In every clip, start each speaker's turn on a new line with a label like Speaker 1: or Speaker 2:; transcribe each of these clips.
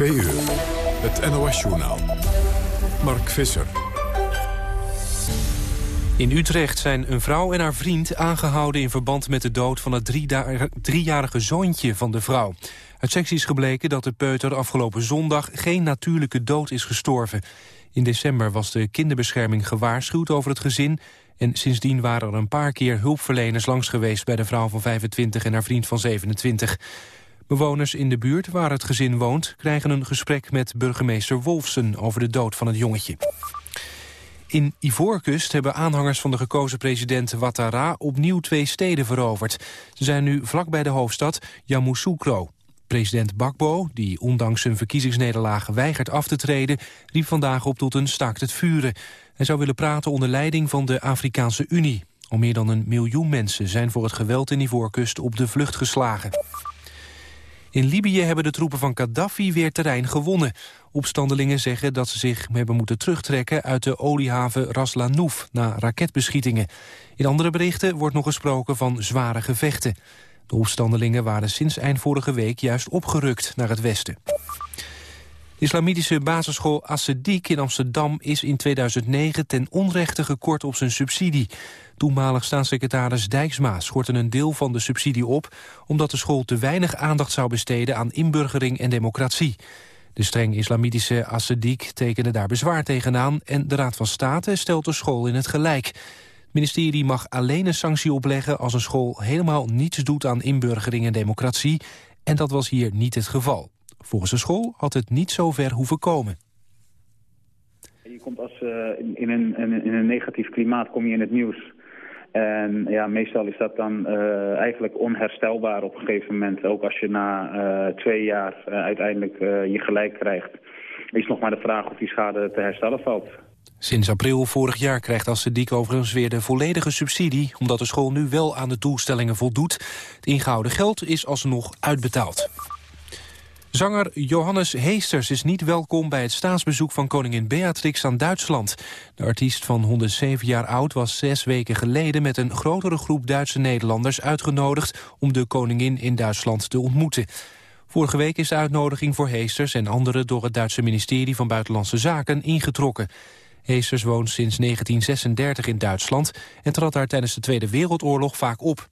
Speaker 1: Twee uur. Het NOS-journaal. Mark Visser.
Speaker 2: In Utrecht zijn een vrouw en haar vriend aangehouden... in verband met de dood van het driejarige zoontje van de vrouw. Uit sectie is gebleken dat de peuter afgelopen zondag... geen natuurlijke dood is gestorven. In december was de kinderbescherming gewaarschuwd over het gezin... en sindsdien waren er een paar keer hulpverleners langs geweest... bij de vrouw van 25 en haar vriend van 27. Bewoners in de buurt waar het gezin woont... krijgen een gesprek met burgemeester Wolfsen over de dood van het jongetje. In Ivoorkust hebben aanhangers van de gekozen president Ouattara opnieuw twee steden veroverd. Ze zijn nu vlak bij de hoofdstad Yamoussoukro. President Bakbo, die ondanks zijn verkiezingsnederlaag weigert af te treden, riep vandaag op tot een staakt het vuren. Hij zou willen praten onder leiding van de Afrikaanse Unie. Al meer dan een miljoen mensen zijn voor het geweld in Ivoorkust op de vlucht geslagen. In Libië hebben de troepen van Gaddafi weer terrein gewonnen. Opstandelingen zeggen dat ze zich hebben moeten terugtrekken... uit de oliehaven Ras Lanouf na raketbeschietingen. In andere berichten wordt nog gesproken van zware gevechten. De opstandelingen waren sinds eind vorige week juist opgerukt naar het westen. De islamitische basisschool Assedik in Amsterdam is in 2009 ten onrechte gekort op zijn subsidie. Toenmalig staatssecretaris Dijksma schortte een deel van de subsidie op... omdat de school te weinig aandacht zou besteden aan inburgering en democratie. De streng islamitische Assedik tekende daar bezwaar tegenaan... en de Raad van State stelt de school in het gelijk. Het ministerie mag alleen een sanctie opleggen als een school helemaal niets doet aan inburgering en democratie. En dat was hier niet het geval. Volgens de school had het niet zo ver hoeven komen.
Speaker 3: Je komt als, uh, in, een, in, een, negatief klimaat kom je in het nieuws. En ja, meestal is dat dan uh, eigenlijk onherstelbaar op een gegeven moment. Ook als je na uh, twee jaar uiteindelijk je gelijk krijgt. Is nog maar de vraag of die schade te herstellen valt.
Speaker 2: Sinds april vorig jaar krijgt Assediek overigens weer de volledige subsidie... omdat de school nu wel aan de doelstellingen voldoet. Het ingehouden geld is alsnog uitbetaald. Zanger Johannes Heesters is niet welkom bij het staatsbezoek van koningin Beatrix aan Duitsland. De artiest van 107 jaar oud was zes weken geleden met een grotere groep Duitse Nederlanders uitgenodigd om de koningin in Duitsland te ontmoeten. Vorige week is de uitnodiging voor Heesters en anderen door het Duitse ministerie van Buitenlandse Zaken ingetrokken. Heesters woont sinds 1936 in Duitsland en trad daar tijdens de Tweede Wereldoorlog vaak op.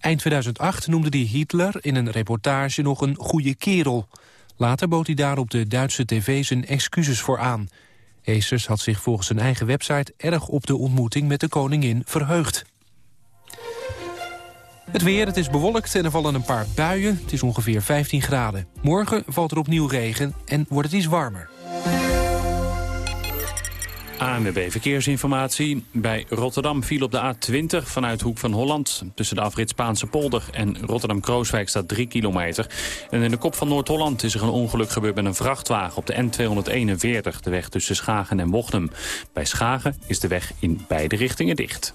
Speaker 2: Eind 2008 noemde hij Hitler in een reportage nog een goede kerel. Later bood hij daar op de Duitse tv zijn excuses voor aan. Heesters had zich volgens zijn eigen website erg op de ontmoeting met de koningin verheugd. Het weer, het is bewolkt en er vallen een paar buien. Het is ongeveer 15 graden. Morgen valt er opnieuw regen en wordt het iets warmer.
Speaker 4: ANWB Verkeersinformatie. Bij Rotterdam viel op de A20 vanuit Hoek van Holland. Tussen de afrit Spaanse polder en Rotterdam-Krooswijk staat 3 kilometer. En in de kop van Noord-Holland is er een ongeluk gebeurd met een vrachtwagen op de N241. De weg tussen Schagen en Wochnum. Bij Schagen is de weg in beide richtingen dicht.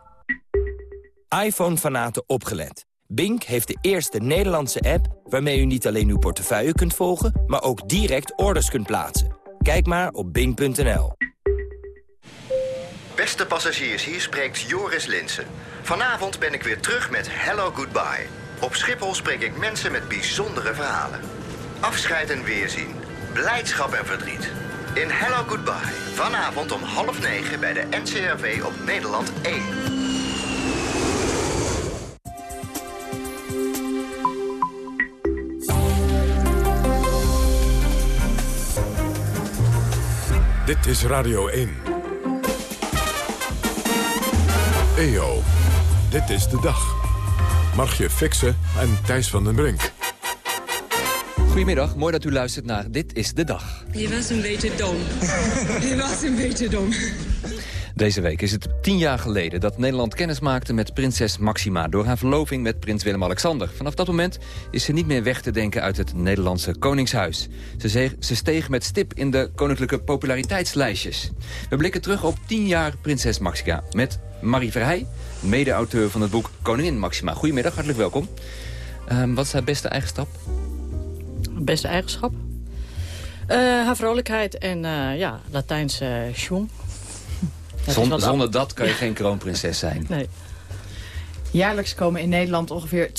Speaker 5: iPhone-fanaten opgelet. Bink heeft de eerste Nederlandse app waarmee u niet alleen uw portefeuille kunt volgen... maar ook direct orders kunt plaatsen. Kijk maar op bink.nl.
Speaker 6: Beste passagiers, hier spreekt Joris Linsen. Vanavond ben ik weer terug met Hello Goodbye. Op Schiphol spreek ik mensen met bijzondere verhalen. Afscheid en weerzien. Blijdschap en verdriet. In Hello Goodbye. Vanavond om half negen bij de NCRV op Nederland 1.
Speaker 1: Dit is Radio 1. EO, dit is de dag. Margje Fixen en Thijs van den Brink.
Speaker 7: Goedemiddag, mooi dat u luistert naar Dit is de Dag.
Speaker 8: Je was een beetje dom. Je was een beetje dom.
Speaker 7: Deze week is het tien jaar geleden dat Nederland kennis maakte met prinses Maxima... door haar verloving met prins Willem-Alexander. Vanaf dat moment is ze niet meer weg te denken uit het Nederlandse Koningshuis. Ze, ze steeg met stip in de koninklijke populariteitslijstjes. We blikken terug op tien jaar prinses Maxima met Marie Verheij... mede-auteur van het boek Koningin Maxima. Goedemiddag, hartelijk welkom. Um, wat is haar beste eigenschap?
Speaker 9: Beste eigenschap? Uh, haar vrolijkheid en uh, ja, Latijnse uh,
Speaker 7: Zonder, zonder dat kan je geen kroonprinses zijn.
Speaker 9: Nee.
Speaker 10: Jaarlijks komen in Nederland ongeveer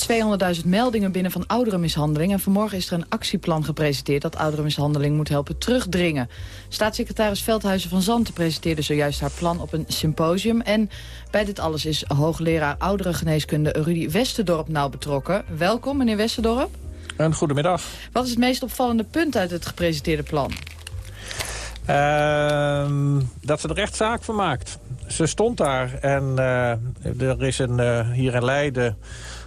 Speaker 10: 200.000 meldingen binnen van ouderenmishandeling. En vanmorgen is er een actieplan gepresenteerd dat ouderenmishandeling moet helpen terugdringen. Staatssecretaris Veldhuizen van Zanten presenteerde zojuist haar plan op een symposium. En bij dit alles is hoogleraar ouderengeneeskunde Rudy Westerdorp nauw betrokken. Welkom, meneer Westerdorp.
Speaker 11: Een goedemiddag.
Speaker 10: Wat is het meest opvallende punt uit het gepresenteerde plan?
Speaker 11: Uh, dat ze er echt zaak van maakt. Ze stond daar en uh, er is een, uh, hier in Leiden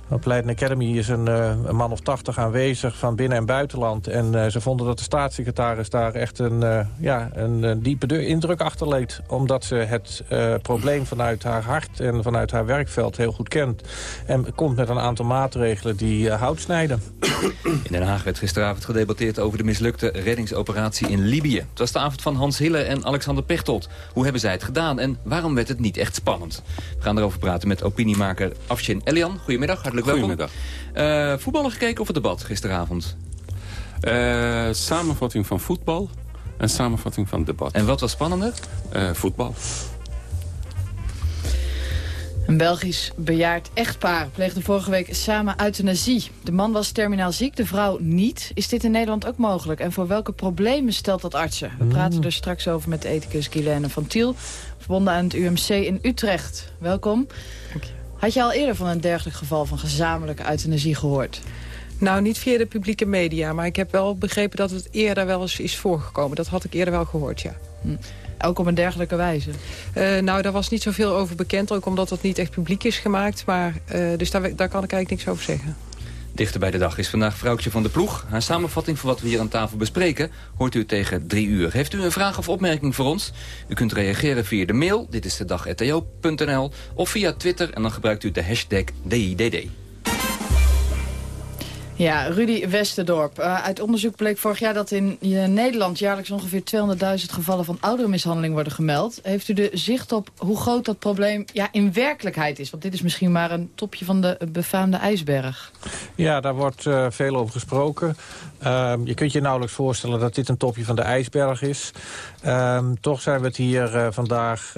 Speaker 11: op Leiden Academy is een, uh, een, man of tachtig aanwezig van binnen- en buitenland. En uh, ze vonden dat de staatssecretaris daar echt een, uh, ja, een, een diepe indruk achterleed. Omdat ze het probleem vanuit haar hart en vanuit haar werkveld heel goed kent. En komt met een aantal maatregelen die hout snijden.
Speaker 7: In Den Haag werd gisteravond gedebatteerd over de mislukte reddingsoperatie in Libië. Het was de avond van Hans Hille en Alexander Pechtold. Hoe hebben zij het gedaan en waarom werd het niet echt spannend? We gaan erover praten met opiniemaker Afshin Elian. Goedemiddag, hartelijk
Speaker 12: Goedemiddag.
Speaker 7: Uh, voetballen gekeken of het debat gisteravond?
Speaker 12: Uh, samenvatting van voetbal en samenvatting van debat.
Speaker 7: En wat was spannender?
Speaker 12: Uh, voetbal.
Speaker 10: Een Belgisch bejaard echtpaar pleegde vorige week samen euthanasie. De man was terminaal ziek, de vrouw niet. Is dit in Nederland ook mogelijk? En voor welke problemen stelt dat artsen? We praten er straks over met ethicus Guilaine van Tiel... verbonden aan het UMC in Utrecht. Welkom. Had je al eerder van een dergelijk geval van gezamenlijke euthanasie gehoord?
Speaker 13: Nou, niet via de publieke media, maar ik heb wel begrepen dat het eerder wel eens is voorgekomen. Dat had ik eerder wel gehoord, ja.
Speaker 10: Hm. Ook op een dergelijke wijze?
Speaker 13: Uh, nou, daar was niet zoveel over bekend, ook omdat dat niet echt publiek is gemaakt. Maar, uh, dus daar, daar kan ik eigenlijk niks over zeggen.
Speaker 7: Dichter bij de dag is vandaag vrouwtje van de ploeg. Haar samenvatting van wat we hier aan tafel bespreken hoort u tegen drie uur. Heeft u een vraag of opmerking voor ons? U kunt reageren via de mail, dit is de dag.to.nl... of via Twitter en dan gebruikt u de hashtag DIDD.
Speaker 10: Ja, Rudy Westerdorp. Uh, uit onderzoek bleek vorig jaar dat in Nederland jaarlijks ongeveer 200.000 gevallen van ouderenmishandeling worden gemeld. Heeft u de zicht op hoe groot dat probleem ja, in werkelijkheid is? Want dit is misschien maar een topje van de befaamde ijsberg.
Speaker 11: Ja, daar wordt uh, veel over gesproken. Uh, je kunt je nauwelijks voorstellen dat dit een topje van de ijsberg is. toch zijn we het hier uh, vandaag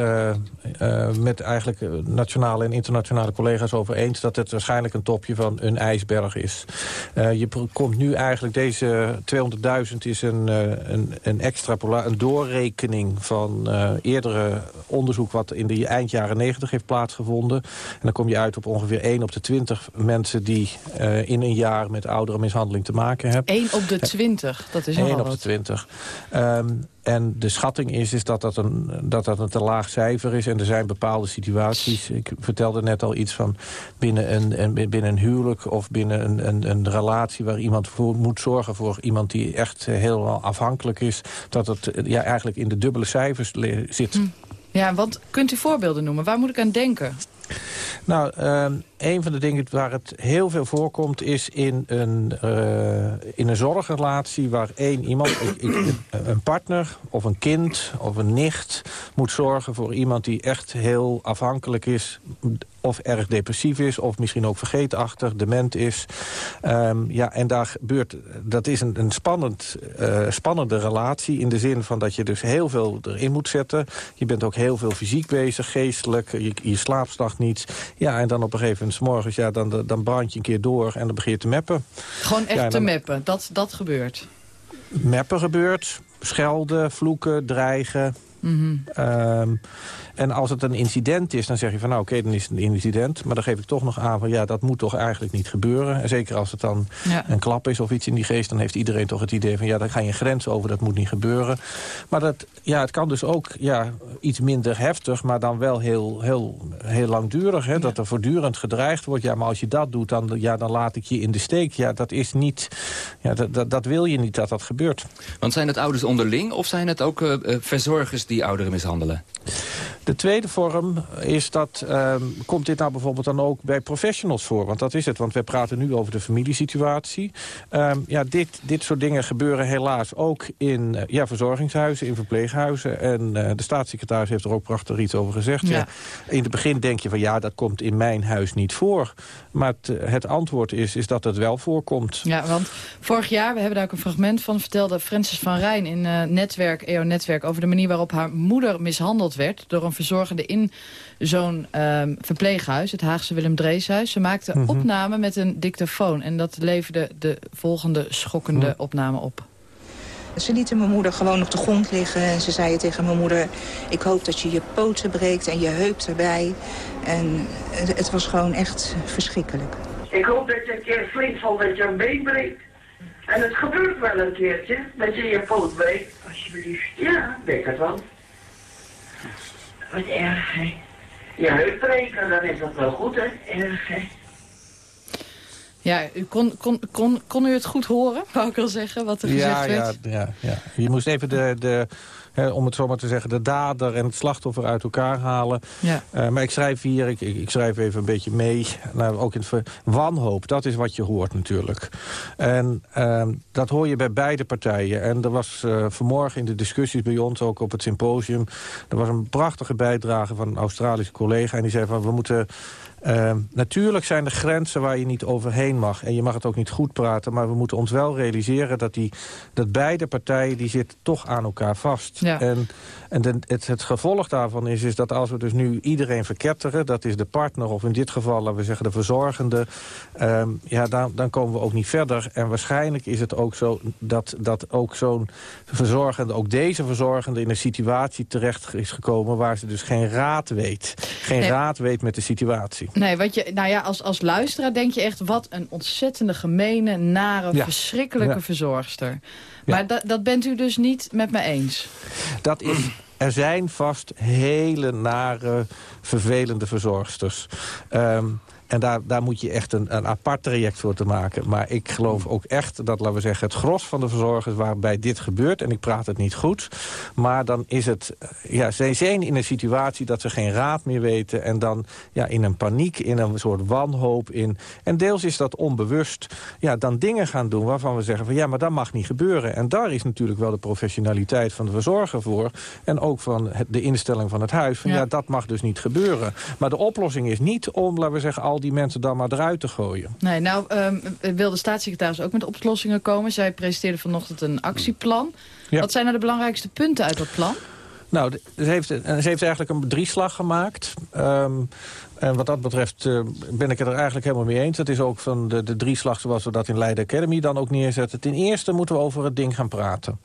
Speaker 11: met eigenlijk nationale en internationale collega's over eens... dat het waarschijnlijk een topje van een ijsberg is. Je komt nu eigenlijk, deze 200.000 is een, een, een een doorrekening van eerdere onderzoek... wat in de eind jaren 90 heeft plaatsgevonden. En dan kom je uit op ongeveer 1 op de 20 mensen... die in een jaar met oudere mishandeling te maken hebben.
Speaker 10: 1 op de 20, dat is
Speaker 11: 1 op de 20. Um, en de schatting is, is dat, dat, een, dat dat een te laag cijfer is. En er zijn bepaalde situaties. Ik vertelde net al iets van binnen een, een binnen een huwelijk... of binnen een, een, een relatie waar iemand voor moet zorgen... voor iemand die echt helemaal afhankelijk is... dat het ja, eigenlijk in de dubbele cijfers zit. Hm.
Speaker 10: Ja, want kunt u voorbeelden noemen? Waar moet ik aan denken?
Speaker 11: Nou, uh, een van de dingen waar het heel veel voorkomt... is in een, uh, in een zorgrelatie waar één iemand, een partner of een kind of een nicht... moet zorgen voor iemand die echt heel afhankelijk is of erg depressief is, of misschien ook vergeetachtig, dement is. Um, ja, en daar gebeurt, dat is een, een spannend, uh, spannende relatie... in de zin van dat je dus heel veel erin moet zetten. Je bent ook heel veel fysiek bezig, geestelijk. Je, je slaapt niet. Ja, en dan op een gegeven moment, s morgens, ja, dan, dan brand je een keer door... en dan begin je te meppen.
Speaker 10: Gewoon echt ja, te meppen, dat, dat gebeurt?
Speaker 11: Meppen gebeurt, schelden, vloeken, dreigen... Ehm, en als het een incident is, dan zeg je van nou oké, dan is het een incident. Maar dan geef ik toch nog aan van ja, dat moet toch eigenlijk niet gebeuren. En zeker als het dan
Speaker 10: Ja.
Speaker 11: een klap is of iets in die geest... dan heeft iedereen toch het idee van ja, dan ga je een grens over, dat moet niet gebeuren. Maar dat, ja, het kan dus ook ja, iets minder heftig, maar dan wel heel, heel, heel langdurig. Hè? Dat er voortdurend gedreigd wordt. Ja, maar als je dat doet, dan, ja, dan laat ik je in de steek. Ja, dat is niet... Ja, dat, dat, dat wil je niet dat dat gebeurt.
Speaker 7: Want zijn het ouders onderling of zijn het ook eh, eh, verzorgers die ouderen mishandelen?
Speaker 11: De tweede vorm is dat, ehm, komt dit nou bijvoorbeeld dan ook bij professionals voor? Want dat is het, want wij praten nu over de familiesituatie. Ehm, ja, dit, dit soort dingen gebeuren helaas ook in eh, ja, verzorgingshuizen, in verpleeghuizen. En eh, de staatssecretaris heeft er ook prachtig iets over gezegd.
Speaker 10: Ja.
Speaker 11: Ja. In het begin denk je van ja, dat komt in mijn huis niet voor. Maar het, eh, het antwoord is, is dat het wel voorkomt.
Speaker 10: Ja, want vorig jaar, we hebben daar ook een fragment van... vertelde Francis van Rijn in eh, Netwerk, EO Netwerk... over de manier waarop haar moeder mishandeld werd... door een verzorgende in zo'n ehm, verpleeghuis, het Haagse Willem Dreeshuis. Ze maakte
Speaker 14: Mhm.
Speaker 10: opname met een dictafoon. En dat leverde de volgende schokkende
Speaker 14: Mhm.
Speaker 10: opname op.
Speaker 14: Ze lieten mijn moeder gewoon op de grond liggen en ze zeiden tegen mijn moeder... ik hoop dat je je poten breekt en je heup erbij. En het, het was gewoon echt verschrikkelijk.
Speaker 15: Ik hoop dat je een keer flink valt dat je een been breekt. En het gebeurt wel een keertje, dat je je poot breekt. Alsjeblieft. Ja, denk het wel. Wat erg, hè. Je heup breken, dan is dat wel goed, hè. Erg, hè.
Speaker 10: Ja, u kon, kon, kon, kon u het goed horen, wou ik al zeggen, wat er gezegd
Speaker 11: Ja, ja,
Speaker 10: werd?
Speaker 11: ja, ja. Je moest even de, de om het zo maar te zeggen, de dader en het slachtoffer uit elkaar halen.
Speaker 10: Ja.
Speaker 11: Eh, maar ik schrijf hier, ik, ik, schrijf even een beetje mee, nou, ook in het wanhoop, dat is wat je hoort natuurlijk. En ehm, dat hoor je bij beide partijen. En er was eh, vanmorgen in de discussies bij ons, ook op het symposium, er was een prachtige bijdrage van een Australische collega en die zei van we moeten... Uh, natuurlijk zijn er grenzen waar je niet overheen mag. En je mag het ook niet goed praten. Maar we moeten ons wel realiseren dat, die, dat beide partijen... die zitten toch aan elkaar vast.
Speaker 10: Ja.
Speaker 11: En, en de, het, het gevolg daarvan is, is dat als we dus nu iedereen verketteren... dat is de partner of in dit geval, laten we zeggen, de verzorgende... ehm, ja, dan, dan komen we ook niet verder. En waarschijnlijk is het ook zo dat, dat ook zo'n verzorgende... ook deze verzorgende in een situatie terecht is gekomen... waar ze dus geen raad weet. Geen
Speaker 10: Nee.
Speaker 11: raad weet met de situatie.
Speaker 10: Nee, wat je, nou ja, als, als luisteraar denk je echt... wat een ontzettende gemene, nare,
Speaker 11: Ja.
Speaker 10: verschrikkelijke
Speaker 11: Ja.
Speaker 10: verzorgster. Maar dat, dat bent u dus niet met me eens?
Speaker 11: Dat is, er zijn vast hele nare, vervelende verzorgsters. Ehm, en daar, daar moet je echt een, een apart traject voor te maken. Maar ik geloof ook echt dat, laten we zeggen... het gros van de verzorgers waarbij dit gebeurt... en ik praat het niet goed... maar dan is het... eh, Ja, ze zijn in een situatie dat ze geen raad meer weten... en dan ja, in een paniek, in een soort wanhoop... In, en deels is dat onbewust... Ja, dan dingen gaan doen waarvan we zeggen van... ja, maar dat mag niet gebeuren. En daar is natuurlijk wel de professionaliteit van de verzorger voor... en ook van het, de instelling van het huis. Van,
Speaker 10: Ja.
Speaker 11: ja. dat mag dus niet gebeuren. Maar de oplossing is niet om, laten we zeggen... al die mensen dan maar eruit te gooien.
Speaker 10: Nee, nou ehm, wil de staatssecretaris ook met oplossingen komen. Zij presenteerde vanochtend een actieplan.
Speaker 11: Ja.
Speaker 10: Wat zijn nou de belangrijkste punten uit dat plan?
Speaker 11: Nou, ze heeft, ze heeft eigenlijk een drieslag gemaakt. Ehm, en wat dat betreft eh, ben ik het er eigenlijk helemaal mee eens. Het is ook van de, de drieslag zoals we dat in Leiden Academy dan ook neerzetten. Ten eerste moeten we over het ding gaan praten.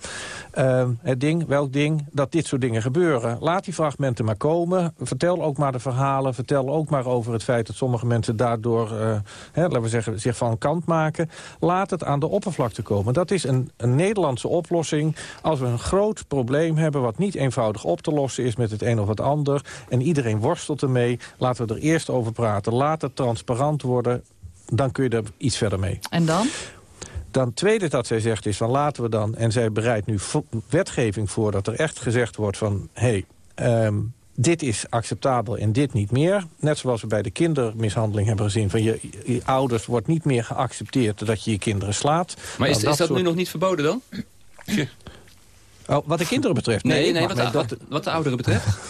Speaker 11: Ehm, het ding, welk ding? Dat dit soort dingen gebeuren. Laat die fragmenten maar komen. Vertel ook maar de verhalen. Vertel ook maar over het feit dat sommige mensen daardoor, eh, hè, laten we zeggen, zich van kant maken. Laat het aan de oppervlakte komen. Dat is een, een Nederlandse oplossing. Als we een groot probleem hebben wat niet eenvoudig op te lossen is met het een of het ander. En iedereen worstelt ermee. Laten we er eerst over praten. Laat het transparant worden. Dan kun je er iets verder mee.
Speaker 10: En dan?
Speaker 11: Dan tweede dat zij zegt is van laten we dan... en zij bereidt nu wetgeving voor dat er echt gezegd wordt van... hé, hey, ehm, dit is acceptabel en dit niet meer. Net zoals we bij de kindermishandeling hebben gezien... van je, je ouders wordt niet meer geaccepteerd dat je je kinderen slaat.
Speaker 7: Maar is,
Speaker 11: Nou,
Speaker 7: is dat
Speaker 11: soort-
Speaker 7: nu nog niet verboden dan?
Speaker 11: Oh, wat de kinderen betreft?
Speaker 7: Nee, nee, wat, de, wat, wat de ouderen betreft.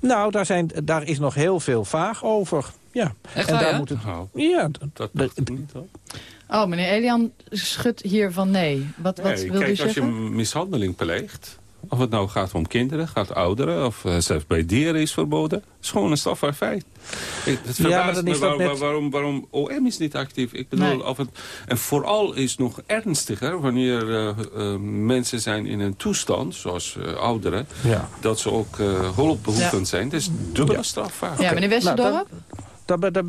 Speaker 11: Nou, daar, zijn, daar is nog heel veel vaag over. Ja.
Speaker 7: Echt
Speaker 11: en
Speaker 7: waar,
Speaker 11: daar
Speaker 7: ja?
Speaker 11: moet het,
Speaker 12: Nou,
Speaker 11: ja,
Speaker 12: dat
Speaker 11: de-
Speaker 12: dacht ik niet hoor.
Speaker 10: Oh, meneer Elian schudt hier van nee. Wat, wat
Speaker 12: Nee,
Speaker 10: wil u
Speaker 12: kijk, als je
Speaker 10: zeggen?
Speaker 12: mishandeling pleegt... Of het nou gaat om kinderen, gaat ouderen... of uh, zelfs bij dieren is verboden. Het is gewoon een strafbaar feit. Ik, het
Speaker 11: Ja, maar dan
Speaker 12: me
Speaker 11: is dat
Speaker 12: waar-
Speaker 11: net-
Speaker 12: waarom, waarom OM is niet actief. Ik bedoel,
Speaker 11: Nee.
Speaker 12: of het, en vooral is het nog ernstiger... wanneer eh, eh, mensen zijn in een toestand, zoals eh, ouderen...
Speaker 11: Ja.
Speaker 12: dat ze ook eh, hulpbehoevend
Speaker 11: Ja.
Speaker 12: zijn. Dat is dubbele strafbaar.
Speaker 10: Ja, meneer Westerdorp?
Speaker 11: Nou, Dat, dat,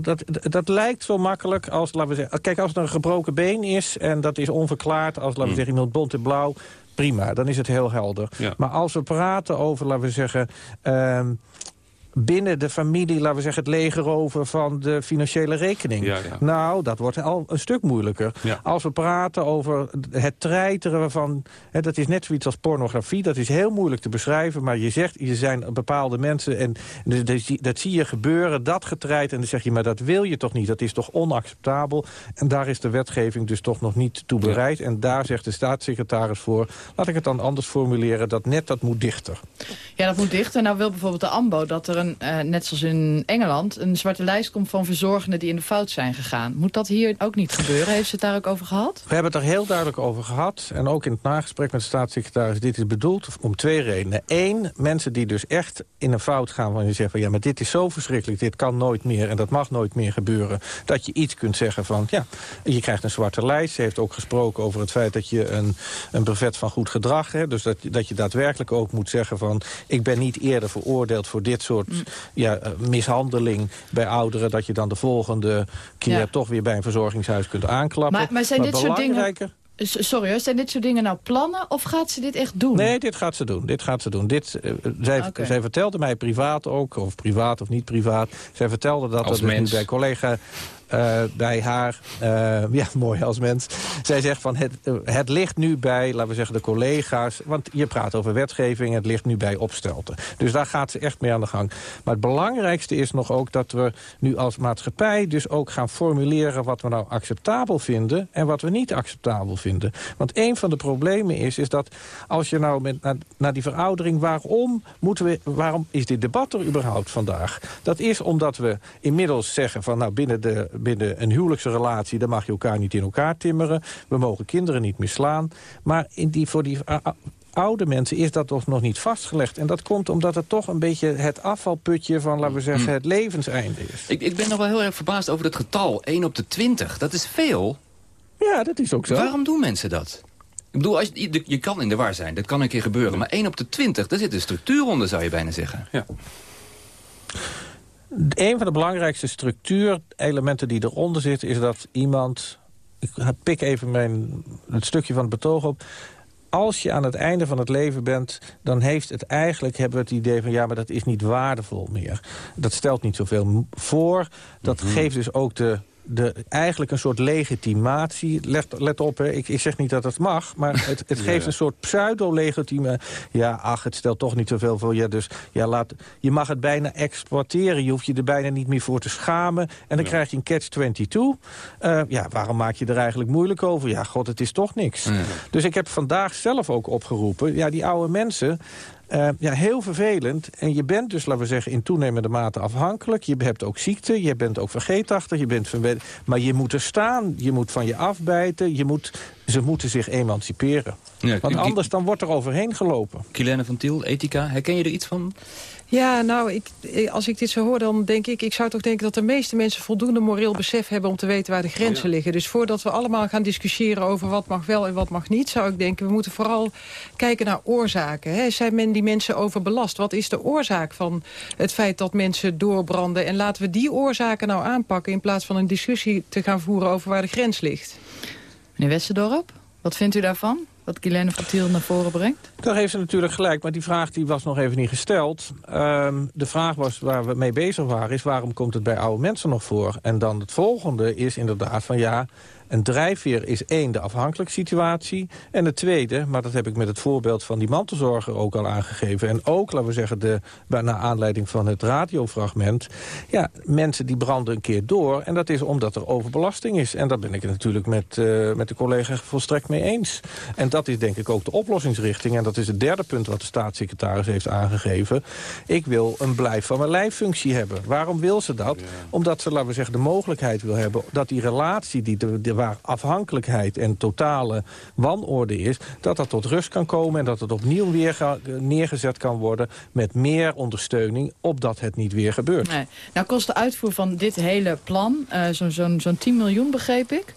Speaker 11: dat, dat, lijkt zo makkelijk als, laten we zeggen... Kijk, als er een gebroken been is en dat is onverklaard... als, laten we zeggen, iemand bont in blauw, prima, dan is het heel helder.
Speaker 12: Ja.
Speaker 11: Maar als we praten over, laten we zeggen... ehm, binnen de familie, laten we zeggen, het leger over van de financiële rekening.
Speaker 12: Ja, ja.
Speaker 11: Nou, dat wordt al een stuk moeilijker.
Speaker 12: Ja.
Speaker 11: Als we praten over het treiteren van... Hè, dat is net zoiets als pornografie, dat is heel moeilijk te beschrijven... maar je zegt, er zijn bepaalde mensen en dat, zie- je gebeuren, dat getreit... en dan zeg je, maar dat wil je toch niet, dat is toch onacceptabel... en daar is de wetgeving dus toch nog niet toe bereid... en daar zegt de staatssecretaris voor... laat ik het dan anders formuleren, dat net dat moet dichter.
Speaker 10: Ja, dat moet dicht. En nou wil bijvoorbeeld de AMBO dat er, eh, net zoals in Engeland... een zwarte lijst komt van verzorgenden die in de fout zijn gegaan. Moet dat hier ook niet gebeuren? Heeft ze het daar ook over gehad?
Speaker 11: We hebben het er heel duidelijk over gehad. En ook in het nagesprek met de staatssecretaris. Dit is bedoeld om twee redenen. Eén, mensen die dus echt in een fout gaan. Van je zegt van ja, maar dit is zo verschrikkelijk. Dit kan nooit meer en dat mag nooit meer gebeuren. Dat je iets kunt zeggen van ja, je krijgt een zwarte lijst. Ze heeft ook gesproken over het feit dat je een, een brevet van goed gedrag hebt. Dus dat, dat je daadwerkelijk ook moet zeggen van... ik ben niet eerder veroordeeld voor dit soort ja, mishandeling bij ouderen... dat je dan de volgende keer
Speaker 10: Ja.
Speaker 11: toch weer bij een verzorgingshuis kunt aanklappen.
Speaker 10: Maar, maar zijn dit soort dingen... Sorry hoor, zijn dit soort dingen nou plannen of gaat ze dit echt doen?
Speaker 11: Nee, dit gaat ze doen. Dit gaat ze doen. Dit, eh, zij, vertelde mij privaat ook, of privaat of niet privaat. Zij vertelde dat
Speaker 7: Als
Speaker 11: er dus nu bij collega eh, bij haar, eh, ja, mooi als mens. Zij zegt van het, het ligt nu bij, laten we zeggen, de collega's. Want je praat over wetgeving, het ligt nu bij opstelten. Dus daar gaat ze echt mee aan de gang. Maar het belangrijkste is nog ook dat we nu als maatschappij dus ook gaan formuleren wat we nou acceptabel vinden en wat we niet acceptabel vinden. Want een van de problemen is, is dat als je nou met, naar, naar die veroudering, waarom, moeten we, waarom is dit debat er überhaupt vandaag? Dat is omdat we inmiddels zeggen van nou binnen, de, binnen een huwelijkse relatie, dan mag je elkaar niet in elkaar timmeren. We mogen kinderen niet meer slaan. Maar in die, voor die oude mensen is dat toch nog niet vastgelegd. En dat komt omdat het toch een beetje het afvalputje van, laten we zeggen, het levenseinde is.
Speaker 7: Ik, ik ben nog wel heel erg verbaasd over het getal. 1 op de 20. Dat is veel.
Speaker 11: Ja, dat is ook zo.
Speaker 7: Waarom doen mensen dat? Ik bedoel, als je, je- je kan in de war zijn. Dat kan een keer gebeuren. Maar 1 op de 20, daar zit een structuur onder, zou je bijna zeggen.
Speaker 12: Ja.
Speaker 11: Een van de belangrijkste structuurelementen die eronder zitten... is dat iemand... Ik pik even mijn, het stukje van het betoog op. Als je aan het einde van het leven bent... dan heeft het eigenlijk, hebben we het idee van... ja, maar dat is niet waardevol meer. Dat stelt niet zoveel voor. Dat geeft dus ook de... De, eigenlijk een soort legitimatie. Let, let op, hè. Ik, ik zeg niet dat het mag, maar het, het
Speaker 12: Ja,
Speaker 11: geeft
Speaker 12: ja.
Speaker 11: een soort pseudo-legitime... Ja, ach, het stelt toch niet zoveel voor je. Dus ja, laat, je mag het bijna exploiteren. Je hoeft je er bijna niet meer voor te schamen. En dan krijg je een catch-22. Eh, ja, waarom maak je er eigenlijk moeilijk over? Ja, god, het is toch niks. Dus ik heb vandaag zelf ook opgeroepen... ja, die oude mensen... eh, ja, heel vervelend. En je bent dus, laten we zeggen, in toenemende mate afhankelijk. Je hebt ook ziekte, je bent ook vergeetachtig. Je bent verwe- maar je moet er staan, je moet van je afbijten. Je moet, ze moeten zich emanciperen.
Speaker 7: Ja,
Speaker 11: Want anders dan wordt er overheen gelopen.
Speaker 7: Kilene van Tiel, ethica, herken je er iets van?
Speaker 13: Ja, nou, ik, eh, als ik dit zo hoor, dan denk ik... ik zou toch denken dat de meeste mensen voldoende moreel besef hebben... om te weten waar de grenzen liggen. Dus voordat we allemaal gaan discussiëren over wat mag wel en wat mag niet... zou ik denken, we moeten vooral kijken naar oorzaken. Hè. Zijn men die mensen overbelast? Wat is de oorzaak van het feit dat mensen doorbranden? En laten we die oorzaken nou aanpakken... in plaats van een discussie te gaan voeren over waar de grens ligt.
Speaker 10: Meneer Westerdorp, wat vindt u daarvan? Wat Guilaine van Tiel naar voren brengt?
Speaker 11: Daar heeft ze natuurlijk gelijk, maar die vraag die was nog even niet gesteld. Ehm, de vraag was waar we mee bezig waren, is waarom komt het bij oude mensen nog voor? En dan het volgende is inderdaad van ja, een drijfveer is één, de afhankelijk situatie. En het tweede, maar dat heb ik met het voorbeeld van die mantelzorger ook al aangegeven. En ook, laten we zeggen, de, naar aanleiding van het radiofragment. Ja, mensen die branden een keer door. En dat is omdat er overbelasting is. En daar ben ik het natuurlijk met, eh, met de collega volstrekt mee eens. En dat is denk ik ook de oplossingsrichting. En dat is het derde punt wat de staatssecretaris heeft aangegeven. Ik wil een blijf van mijn lijffunctie hebben. Waarom wil ze dat? Omdat ze, laten we zeggen, de mogelijkheid wil hebben... dat die relatie die de, de, waar afhankelijkheid en totale wanorde is... dat dat tot rust kan komen en dat het opnieuw weer neergezet kan worden... met meer ondersteuning, opdat het niet weer gebeurt.
Speaker 10: Nee. Nou kost de uitvoer van dit hele plan uh, zo'n zo'n 10 miljoen, begreep ik.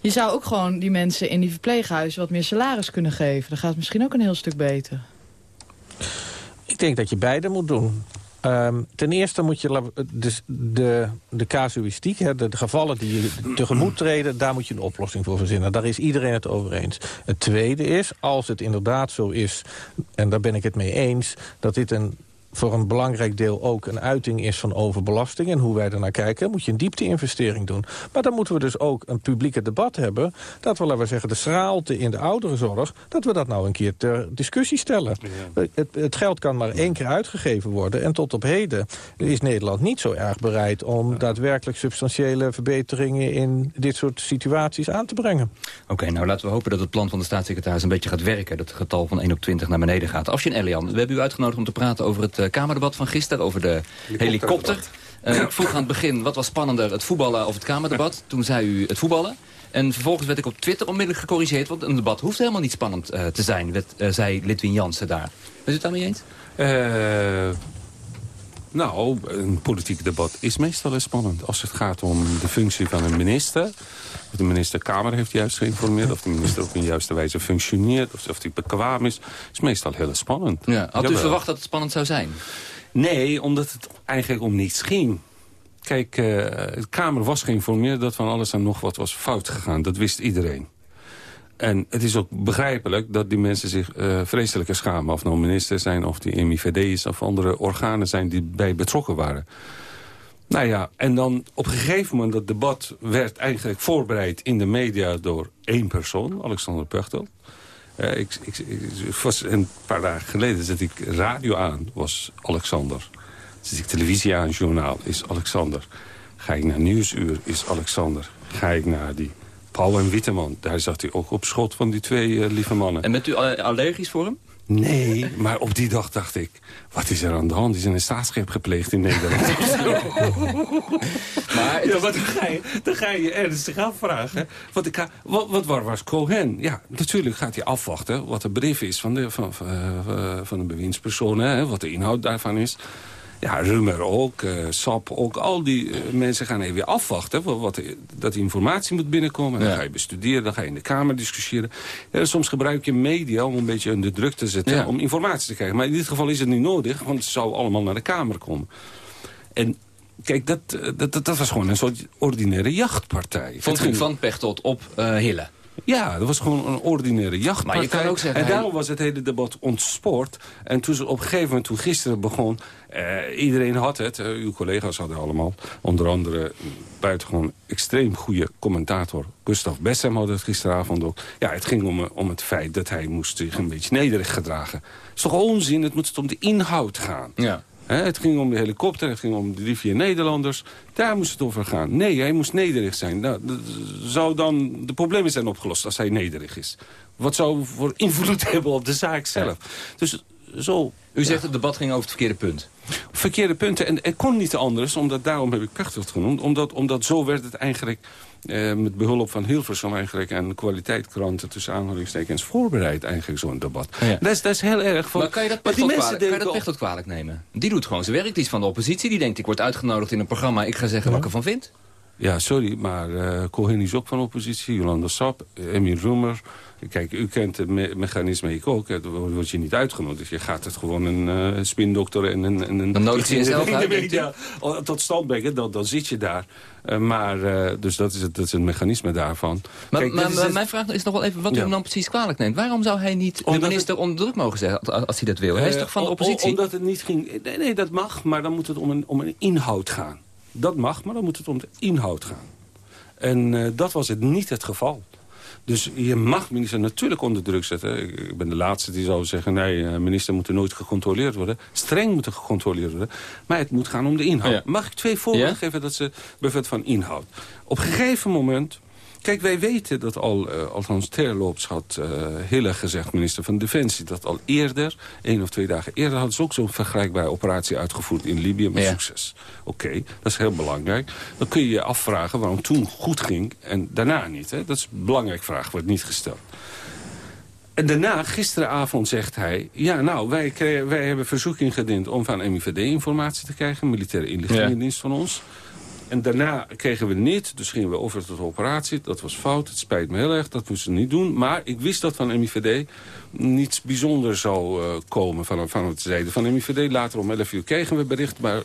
Speaker 10: Je zou ook gewoon die mensen in die verpleeghuizen wat meer salaris kunnen geven. Dan gaat het misschien ook een heel stuk beter.
Speaker 11: Ik denk dat je beide moet doen. Um, ten eerste moet je dus de, de casuïstiek, hè, de, de, gevallen die je tegemoet treden... daar moet je een oplossing voor verzinnen. Daar is iedereen het over eens. Het tweede is, als het inderdaad zo is... en daar ben ik het mee eens, dat dit een voor een belangrijk deel ook een uiting is van overbelasting... en hoe wij ernaar kijken, moet je een diepte-investering doen. Maar dan moeten we dus ook een publieke debat hebben... dat we, laten we zeggen, de schraalte in de ouderenzorg... dat we dat nou een keer ter discussie stellen. Het, het, geld kan maar één keer uitgegeven worden... en tot op heden is Nederland niet zo erg bereid... om daadwerkelijk substantiële verbeteringen... in dit soort situaties aan te brengen.
Speaker 7: Oké, nou laten we hopen dat het plan van de staatssecretaris... een beetje gaat werken, dat het getal van 1 op 20 naar beneden gaat. Afsjen Elian, we hebben u uitgenodigd om te praten over het eh, Kamerdebat van gisteren over de helikopter. Uh, ik vroeg aan het begin, wat was spannender, het voetballen of het Kamerdebat? Toen zei u het voetballen. En vervolgens werd ik op Twitter onmiddellijk gecorrigeerd... want een debat hoeft helemaal niet spannend uh, te zijn, werd, uh, zei Litwin Jansen daar. Bent u het daarmee eens?
Speaker 12: Nou, een politiek debat is meestal spannend. Als het gaat om de functie van een minister... of de minister Kamer heeft juist geïnformeerd... of de minister op een juiste wijze functioneert... of, of die bekwaam is, is meestal heel spannend.
Speaker 7: Ja, had u verwacht dat het spannend zou zijn?
Speaker 12: Nee, omdat het eigenlijk om niets ging. Kijk, uh, de Kamer was geïnformeerd dat van alles en nog wat was fout gegaan. Dat wist iedereen. En het is ook begrijpelijk dat die mensen zich uh, vreselijker schamen. Of nou minister zijn, of die MIVD is, of andere organen zijn die bij betrokken waren. Nou ja, en dan op een gegeven moment, dat debat werd eigenlijk voorbereid in de media door één persoon, Alexander Pechtel. Uh, ik, ik, ik, was een paar dagen geleden zet ik radio aan, was Alexander. Zet ik televisie aan, journaal, is Alexander. Ga ik naar Nieuwsuur, is Alexander. Ga ik naar die Paul en Witteman, daar zat hij ook op schot van die twee uh, lieve mannen.
Speaker 7: En bent u allergisch voor hem?
Speaker 12: Nee, maar op die dag dacht ik... wat is er aan de hand? Is er een staatsgreep gepleegd in Nederland? maar ja, maar dan, ga je, dan ga je ernstig afvragen. Wat, ik, wat, wat waar was Cohen? Ja, natuurlijk gaat hij afwachten wat de brief is van de, van, van, eh, van de bewindspersoon. Hè, wat de inhoud daarvan is. Ja, Rummer ook, uh, SAP ook. Al die uh, mensen gaan even afwachten wat, wat, dat die informatie moet binnenkomen. Dan ga je bestuderen, dan ga je in de Kamer discussiëren. Ja, soms gebruik je media om een beetje onder druk te zetten... om informatie te krijgen. Maar in dit geval is het niet nodig, want het zou allemaal naar de Kamer komen. En kijk, dat, eh, dat, dat, was gewoon een soort ordinaire jachtpartij.
Speaker 7: Vond u van Pechtold op uh, Hille?
Speaker 12: Ja, dat was gewoon een ordinaire jachtpartij. Maar je kan ook zeggen, en daarom was het hele debat ontspoord. En toen op een gegeven moment, toen gisteren begon... Uh, iedereen had het, uh, uw collega's hadden allemaal... onder andere buitengewoon extreem goede commentator... Gustav Bessem had het gisteravond ook. Ja, het ging om, om het feit dat hij moest zich een beetje nederig gedragen. Het is toch onzin, het moet om de inhoud gaan.
Speaker 7: Ja
Speaker 12: het ging om de helikopter, het ging om de vier Nederlanders. Daar moest het over gaan. Nee, hij moest nederig zijn. Nou, zou dan de problemen zijn opgelost als hij nederig is? Wat zou voor invloed hebben op de zaak zelf? Dus zo...
Speaker 7: U zegt het debat ging over het verkeerde punt.
Speaker 12: Verkeerde punten. En het kon niet anders, omdat daarom heb ik krachtig genoemd. Omdat, omdat zo werd het eigenlijk eh, met behulp van Hilversum eigenlijk... en kwaliteitkranten tussen aanhalingstekens voorbereid eigenlijk zo'n debat. Dat, is, dat is heel erg...
Speaker 7: Maar kan je dat Pechtold kwalijk, kwalijk nemen? Die doet gewoon zijn werk, die is van de oppositie. Die denkt, ik word uitgenodigd in een programma, ik ga zeggen wat ik ervan vind.
Speaker 12: Ja, sorry, maar uh, Cohen is ook van oppositie. Jolanda Sap, Emil Roemer... Kijk, u kent het me mechanisme, ik ook. Dan word je niet uitgenodigd. Je gaat het gewoon een uh, spindokter en een... een
Speaker 7: dan nodig je jezelf uit,
Speaker 12: ja, Tot stand brengen, dan, dan zit je daar. Uh, maar, uh, dus dat is, het, dat is een mechanisme daarvan.
Speaker 7: Maar, Kijk, maar, maar mijn vraag is nog wel even wat u hem dan precies kwalijk neemt. Waarom zou hij niet omdat de minister het, onder druk mogen zetten als hij dat wil? Hij is toch van de oppositie?
Speaker 12: Omdat het niet ging... Nee, nee, dat mag, maar dan moet het om een, om een inhoud gaan. Dat mag, maar dan moet het om de inhoud gaan. En dat was het niet het geval. Dus je mag minister natuurlijk onder druk zetten. Ik ben de laatste die zou zeggen... nee, eh, minister moet nooit gecontroleerd worden. Streng moeten gecontroleerd worden. Maar het moet gaan om de inhoud. Mag ik twee voorbeelden geven dat ze bevat van inhoud? Op een gegeven moment Kijk, wij weten dat al, uh, althans terloops had uh, Hille gezegd, minister van Defensie... dat al eerder, één of twee dagen eerder... hadden ze ook zo'n vergelijkbare operatie uitgevoerd in Libië met succes. Oké, dat is heel belangrijk. Dan kun je je afvragen waarom toen goed ging en daarna niet. Hè? Dat is een belangrijke vraag, wordt niet gesteld. En daarna, gisteravond, zegt hij... ja, nou, wij, wij hebben verzoek ingediend om van MIVD informatie te krijgen... militaire inlichtingendienst van ons... En daarna kregen we niet, dus gingen we over tot de operatie. Dat was fout, het spijt me heel erg, dat moesten we niet doen. Maar ik wist dat van MIVD niets bijzonders zou uh, komen van, van het zijde van MIVD. Later om 11 uur kregen we bericht, maar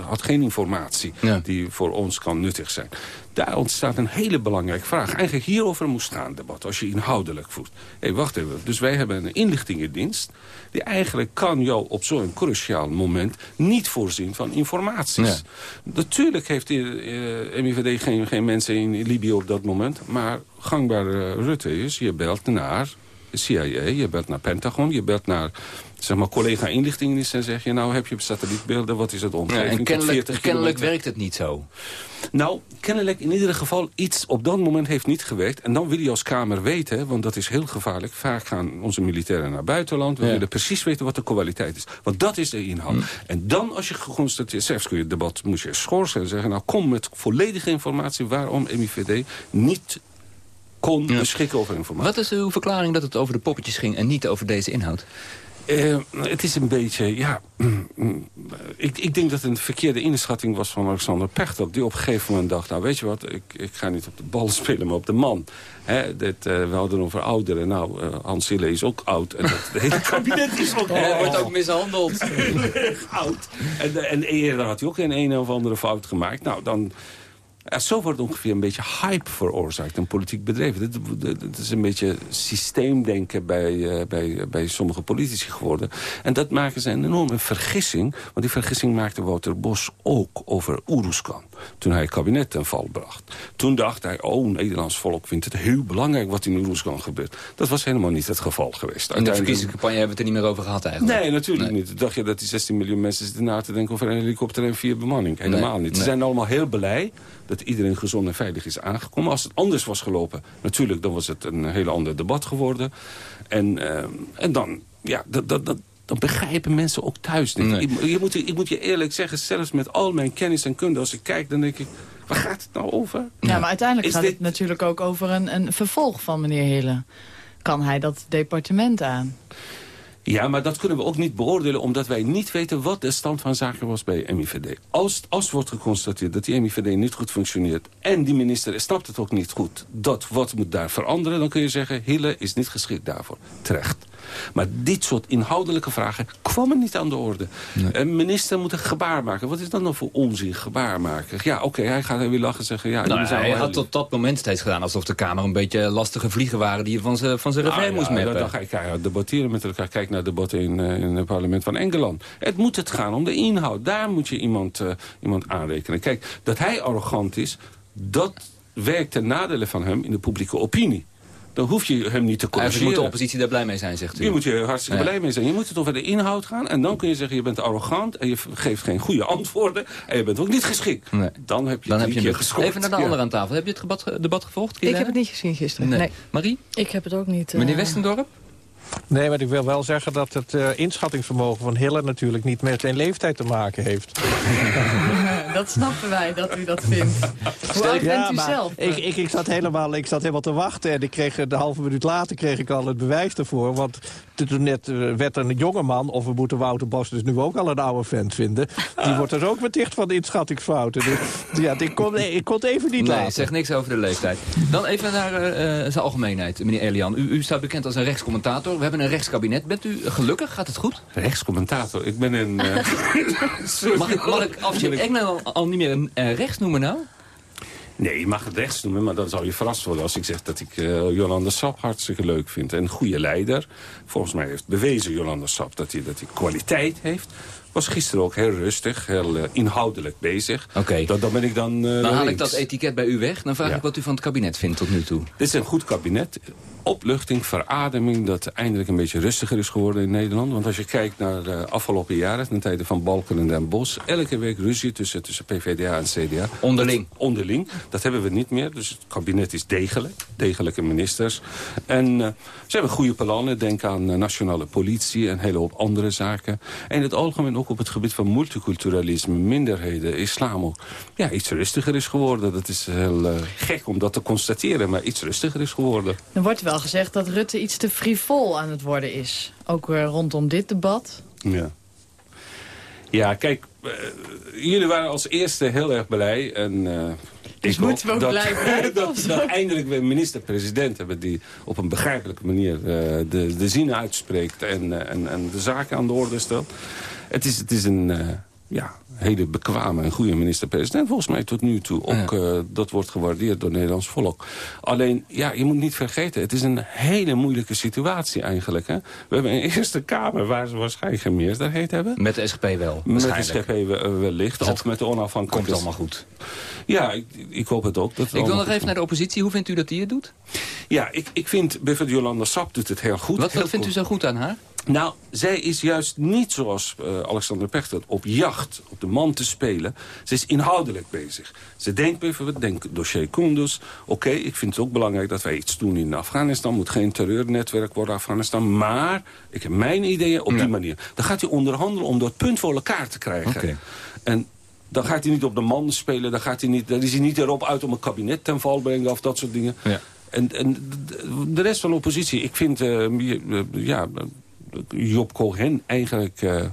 Speaker 12: had geen informatie die voor ons kan nuttig zijn. Daar ontstaat een hele belangrijke vraag. Eigenlijk hierover moest gaan debat, als je inhoudelijk voert. Hé, hey, wacht even. Dus wij hebben een inlichtingendienst... die eigenlijk kan jou op zo'n cruciaal moment niet voorzien van informaties. Natuurlijk heeft de uh, MIVD geen, geen mensen in Libië op dat moment... maar gangbaar uh, Rutte is, je belt naar CIA, je belt naar Pentagon, je belt naar zeg maar, collega inlichtingendienst en zeg je... nou heb je satellietbeelden, wat is het omgeving?
Speaker 7: Ja, en kennelijk, kennelijk werkt het niet zo.
Speaker 12: Nou, kennelijk in ieder geval iets op dat moment heeft niet gewerkt. En dan wil je als Kamer weten, want dat is heel gevaarlijk. Vaak gaan onze militairen naar buitenland. We willen precies weten wat de kwaliteit is. Want dat is de inhoud. En dan als je geconstateerd... Zelfs kun je het debat moet je schorsen en zeggen... nou kom met volledige informatie waarom MIVD niet kon beschikken over informatie.
Speaker 7: Wat is uw verklaring dat het over de poppetjes ging en niet over deze inhoud?
Speaker 12: Uh, het is een beetje, ja... ik, ik denk dat het een verkeerde inschatting was van Alexander Pechtold... die op een gegeven moment dacht, nou weet je wat... ik, ik ga niet op de bal spelen, maar op de man. Hè, dit, uh, we hadden over ouderen. Nou, uh, Hans Hille is ook oud. En dat, het hele kabinet is ook
Speaker 7: Hij wordt ook mishandeld.
Speaker 12: oud. En, en eerder had hij ook geen een of andere fout gemaakt. Nou, dan... Ja, zo wordt ongeveer een beetje hype veroorzaakt in politiek bedrijven. Dat, is een beetje systeemdenken bij, uh, bij, bij sommige politici geworden. En dat maken ze een enorme vergissing. Want die vergissing maakte Wouter Bos ook over Oeruzkan. Toen hij het kabinet ten val bracht. Toen dacht hij, oh, Nederlands volk vindt het heel belangrijk wat in Oeruzkan gebeurt. Dat was helemaal niet het geval geweest.
Speaker 7: In de verkiezingscampagne hebben we het er niet meer over gehad eigenlijk.
Speaker 12: Nee, natuurlijk nee. niet. Dacht je dat die 16 miljoen mensen zitten na te denken over een helikopter en vier bemanning? Helemaal nee, niet. Ze nee. zijn allemaal heel blij dat iedereen gezond en veilig is aangekomen. Als het anders was gelopen, natuurlijk, dan was het een heel ander debat geworden. En, uh, en dan, ja, dat, dat, dat, dan begrijpen mensen ook thuis niet. Nee. Ik, je moet, ik moet je eerlijk zeggen, zelfs met al mijn kennis en kunde... als ik kijk, dan denk ik, waar gaat het nou over?
Speaker 10: Ja, maar uiteindelijk is gaat dit... het natuurlijk ook over een, een vervolg van meneer Hille. Kan hij dat departement aan?
Speaker 12: Ja, maar dat kunnen we ook niet beoordelen... omdat wij niet weten wat de stand van zaken was bij MIVD. Als, als wordt geconstateerd dat die MIVD niet goed functioneert... en die minister snapt het ook niet goed, dat wat moet daar veranderen... dan kun je zeggen, Hille is niet geschikt daarvoor. Terecht. Maar dit soort inhoudelijke vragen kwamen niet aan de orde. Nee. Een minister moet een gebaar maken. Wat is dat nou voor onzin, gebaar maken? Ja, oké, okay, hij gaat weer lachen en zeggen... Ja,
Speaker 7: nou, hij had tot dat moment steeds gedaan alsof de Kamer een beetje lastige vliegen waren... die je van zijn van nou, revers moest meppen.
Speaker 12: Dan ga ik keihard debatteren met elkaar. Kijk naar debatten in, uh, in het parlement van Engeland. Het moet het gaan om de inhoud. Daar moet je iemand, uh, iemand aanrekenen. Kijk, dat hij arrogant is, dat werkt ten nadele van hem in de publieke opinie dan hoef je hem niet te corrigeren.
Speaker 7: Eigenlijk moet de oppositie daar blij mee zijn, zegt u.
Speaker 12: Je moet je hartstikke ja. blij mee zijn. Je moet het over de inhoud gaan. En dan kun je zeggen, je bent arrogant. En je geeft geen goede antwoorden. En je bent ook niet geschikt. Nee. Dan heb je
Speaker 7: dan heb je
Speaker 12: geschokt.
Speaker 7: Even naar de andere aan tafel. Heb je het debat, debat gevolgd?
Speaker 13: Ik heb het niet gezien gisteren. Nee. nee.
Speaker 7: Marie?
Speaker 9: Ik heb het ook niet.
Speaker 7: Uh... Meneer Westendorp?
Speaker 11: Nee, maar ik wil wel zeggen dat het uh, inschattingsvermogen van Hille natuurlijk niet met zijn leeftijd te maken heeft.
Speaker 10: dat snappen wij, dat u dat vindt. Hoe oud
Speaker 11: ja,
Speaker 10: bent u zelf?
Speaker 11: Ik, ik, ik, zat helemaal, ik zat helemaal te wachten en ik kreeg, de halve minuut later kreeg ik al het bewijs ervoor. Want toen net uh, werd een jongeman, of we moeten Wouter Bos dus nu ook al een oude vent vinden. Die wordt dus ook beticht van de inschattingsfouten. Dus ja, ik kon, ik kon het even niet
Speaker 7: nee,
Speaker 11: laten.
Speaker 7: zeg niks over de leeftijd. Dan even naar uh, zijn algemeenheid, meneer Elian. U, u staat bekend als een rechtscommentator. We hebben een rechtskabinet. Bent u gelukkig? Gaat het goed?
Speaker 12: Rechtscommentator? Ik ben een... Uh...
Speaker 7: mag ik, mag ik nou al, niet meer een uh, rechts noemen nou?
Speaker 12: Nee, je mag het rechts noemen, maar dan zou je verrast worden als ik zeg dat ik uh, Jolanda Sap hartstikke leuk vind. En een goede leider. Volgens mij heeft bewezen Jolanda Sap dat hij, dat hij kwaliteit heeft. was gisteren ook heel rustig, heel inhoudelijk bezig.
Speaker 7: Oké.
Speaker 12: Dat, dan ben ik dan
Speaker 7: Dan haal ik dat etiket bij u weg. Dan vraag ik wat u van het kabinet vindt tot nu toe.
Speaker 12: Dit is een goed kabinet opluchting, verademing... dat eindelijk een beetje rustiger is geworden in Nederland. Want als je kijkt naar de afgelopen jaren... ten tijde van Balken en Den Bos... elke week ruzie tussen, tussen PVDA en CDA.
Speaker 7: Onderling.
Speaker 12: Dat, onderling. Dat hebben we niet meer. Dus het kabinet is degelijk. Degelijke ministers. En uh, ze hebben goede plannen. Denk aan uh, nationale politie en een hele hoop andere zaken. En in het algemeen ook op het gebied van multiculturalisme... minderheden, islam ook... ja, iets rustiger is geworden. Dat is heel uh, gek om dat te constateren... maar iets rustiger is geworden.
Speaker 10: Er wordt wel gezegd dat Rutte iets te frivol aan het worden is. Ook weer rondom dit debat.
Speaker 12: Ja. Ja, kijk, uh, jullie waren als eerste heel erg blij. En, uh,
Speaker 10: dus moeten we ook
Speaker 12: dat,
Speaker 10: blij blijven.
Speaker 12: dat, dat eindelijk weer een minister-president hebben... die op een begrijpelijke manier uh, de, de zinnen uitspreekt... En, en, en de zaken aan de orde stelt. Het is, het is een ja, hele bekwame en goede minister-president. Volgens mij tot nu toe. Ook ja. uh, dat wordt gewaardeerd door het Nederlands volk. Alleen, ja, je moet niet vergeten. Het is een hele moeilijke situatie eigenlijk. Hè? We hebben een Eerste Kamer waar ze waarschijnlijk geen meerderheid hebben.
Speaker 7: Met de SGP wel,
Speaker 12: Met de SGP wellicht. Dus of met de onafhankelijke...
Speaker 7: Komt allemaal goed.
Speaker 12: Ja, ik, ik hoop het ook. Dat
Speaker 7: ik wil nog even naar de oppositie. Hoe vindt u dat die het doet?
Speaker 12: Ja, ik, ik vind bijvoorbeeld Jolanda Sap doet het heel goed.
Speaker 7: Wat,
Speaker 12: heel
Speaker 7: wat vindt u zo goed aan haar?
Speaker 12: Nou, zij is juist niet zoals uh, Alexander Pechtold op jacht op de man te spelen. Ze is inhoudelijk bezig. Ze denkt bijvoorbeeld, denk dossier Kunduz. Oké, okay, ik vind het ook belangrijk dat wij iets doen in Afghanistan. moet geen terreurnetwerk worden Afghanistan. Maar ik heb mijn ideeën op ja. die manier. Dan gaat hij onderhandelen om dat punt voor elkaar te krijgen.
Speaker 7: Okay.
Speaker 12: En dan gaat hij niet op de man spelen. Dan, gaat hij niet, dan is hij niet erop uit om een kabinet ten val brengen of dat soort dingen.
Speaker 7: Ja.
Speaker 12: En, en de rest van de oppositie, ik vind... Uh, ja, Job Cohen eigenlijk... Uh,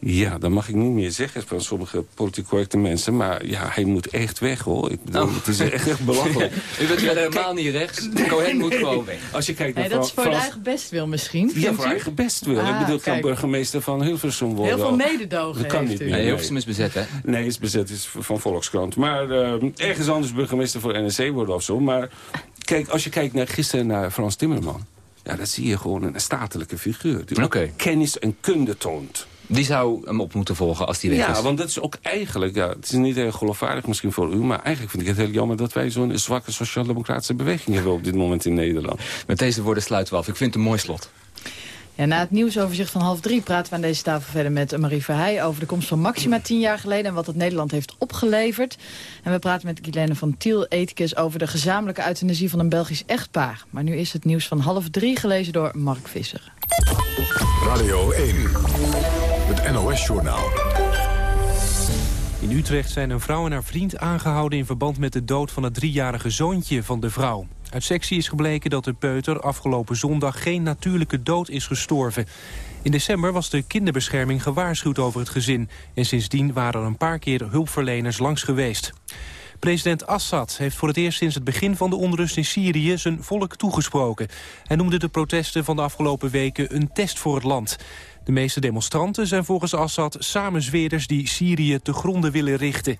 Speaker 12: ja, dat mag ik niet meer zeggen van sommige politiek correcte mensen. Maar ja, hij moet echt weg, hoor. Ik bedoel, oh. het is echt, echt belachelijk.
Speaker 7: U bent verder helemaal niet rechts. Cohen moet gewoon weg.
Speaker 12: Als je kijkt naar
Speaker 10: nee, dat is voor Frans... eigen bestwil misschien.
Speaker 12: Ja, voor eigen bestwil. Ah, ik bedoel, ik kan burgemeester van Hilversum worden.
Speaker 10: Heel veel mededogen
Speaker 12: Dat kan niet meer.
Speaker 7: Nee, Hilversum is bezet, hè?
Speaker 12: Nee, is bezet is van Volkskrant. Maar uh, ergens anders burgemeester voor NSC worden of zo. Maar kijk, als je kijkt naar gisteren naar Frans Timmerman... Ja, dan zie je gewoon een statelijke figuur. Die
Speaker 7: okay.
Speaker 12: kennis en kunde toont.
Speaker 7: Die zou hem op moeten volgen als die weg
Speaker 12: ja,
Speaker 7: is.
Speaker 12: Ja, want dat is ook eigenlijk... Ja, het is niet heel geloofwaardig misschien voor u... maar eigenlijk vind ik het heel jammer dat wij zo'n zwakke sociaal-democratische beweging hebben op dit moment in Nederland.
Speaker 7: Met deze woorden sluiten we af. Ik vind het een mooi slot.
Speaker 10: Ja, na het nieuwsoverzicht van half drie praten we aan deze tafel verder met Marie Verheij... over de komst van Maxima tien jaar geleden en wat het Nederland heeft opgeleverd. En we praten met Guilaine van Tiel, ethicus, over de gezamenlijke euthanasie van een Belgisch echtpaar. Maar nu is het nieuws van half drie gelezen door Mark Visser.
Speaker 1: Radio 1, het NOS-journaal.
Speaker 2: In Utrecht zijn een vrouw en haar vriend aangehouden in verband met de dood van het driejarige zoontje van de vrouw. Uit sectie is gebleken dat de peuter afgelopen zondag geen natuurlijke dood is gestorven. In december was de kinderbescherming gewaarschuwd over het gezin. En sindsdien waren er een paar keer hulpverleners langs geweest. President Assad heeft voor het eerst sinds het begin van de onrust in Syrië zijn volk toegesproken. Hij noemde de protesten van de afgelopen weken een test voor het land. De meeste demonstranten zijn volgens Assad samenzweerders die Syrië te gronden willen richten.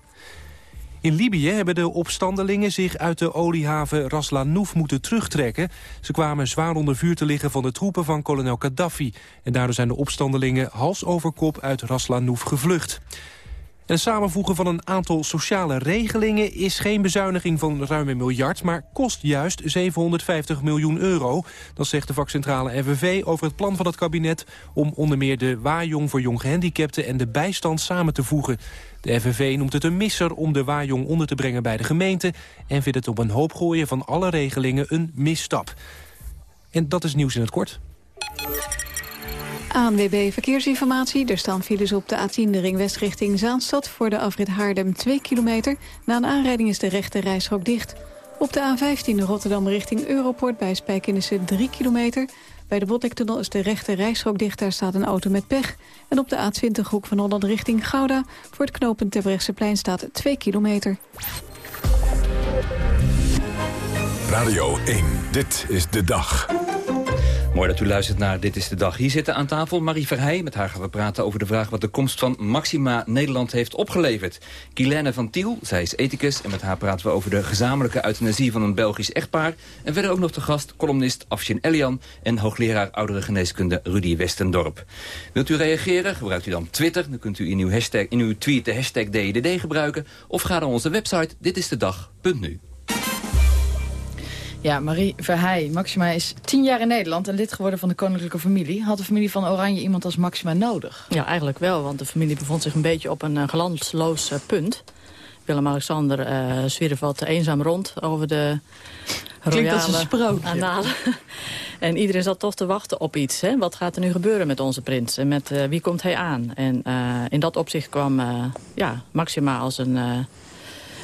Speaker 2: In Libië hebben de opstandelingen zich uit de oliehaven Ras Lanouf moeten terugtrekken. Ze kwamen zwaar onder vuur te liggen van de troepen van kolonel Gaddafi. En daardoor zijn de opstandelingen hals over kop uit Ras Lanouf gevlucht. Het samenvoegen van een aantal sociale regelingen is geen bezuiniging van ruim een miljard, maar kost juist 750 miljoen euro. Dat zegt de vakcentrale FNV over het plan van het kabinet om onder meer de waaijong voor jong gehandicapten en de bijstand samen te voegen. De FNV noemt het een misser om de waaijong onder te brengen bij de gemeente en vindt het op een hoop gooien van alle regelingen een misstap. En dat is nieuws in het kort.
Speaker 16: ANWB Verkeersinformatie. Er staan files op de A10 de ringwest richting Zaanstad... voor de afrit Haardem 2 kilometer. Na een aanrijding is de rechte reishok dicht. Op de A15 Rotterdam richting Europort bij Spijkenisse 3 kilometer. Bij de Botlektunnel is de rechte reishok dicht. Daar staat een auto met pech. En op de A20 hoek van Holland richting Gouda... voor het knooppunt Terbrechtseplein staat 2 kilometer.
Speaker 1: Radio 1, dit is de dag.
Speaker 7: Mooi dat u luistert naar Dit is de Dag. Hier zitten aan tafel Marie Verheij. Met haar gaan we praten over de vraag wat de komst van Maxima Nederland heeft opgeleverd. Guylaine van Tiel, zij is ethicus. En met haar praten we over de gezamenlijke euthanasie van een Belgisch echtpaar. En verder ook nog de gast, columnist Afshin Elian... en hoogleraar oudere geneeskunde Rudy Westendorp. Wilt u reageren? Gebruikt u dan Twitter. Dan kunt u in uw, hashtag, in uw tweet de hashtag DDD gebruiken. Of ga naar onze website ditistedag.nu.
Speaker 10: Ja, Marie Verheij. Maxima is tien jaar in Nederland en lid geworden van de koninklijke familie. Had de familie van Oranje iemand als Maxima nodig?
Speaker 9: Ja, eigenlijk wel, want de familie bevond zich een beetje op een uh, glansloos uh, punt. Willem-Alexander uh, zwierf wat eenzaam rond over de
Speaker 10: royale als een sprookje.
Speaker 9: en iedereen zat toch te wachten op iets. Hè? Wat gaat er nu gebeuren met onze prins? En met wie komt hij aan? En in dat opzicht kwam ja, Maxima als een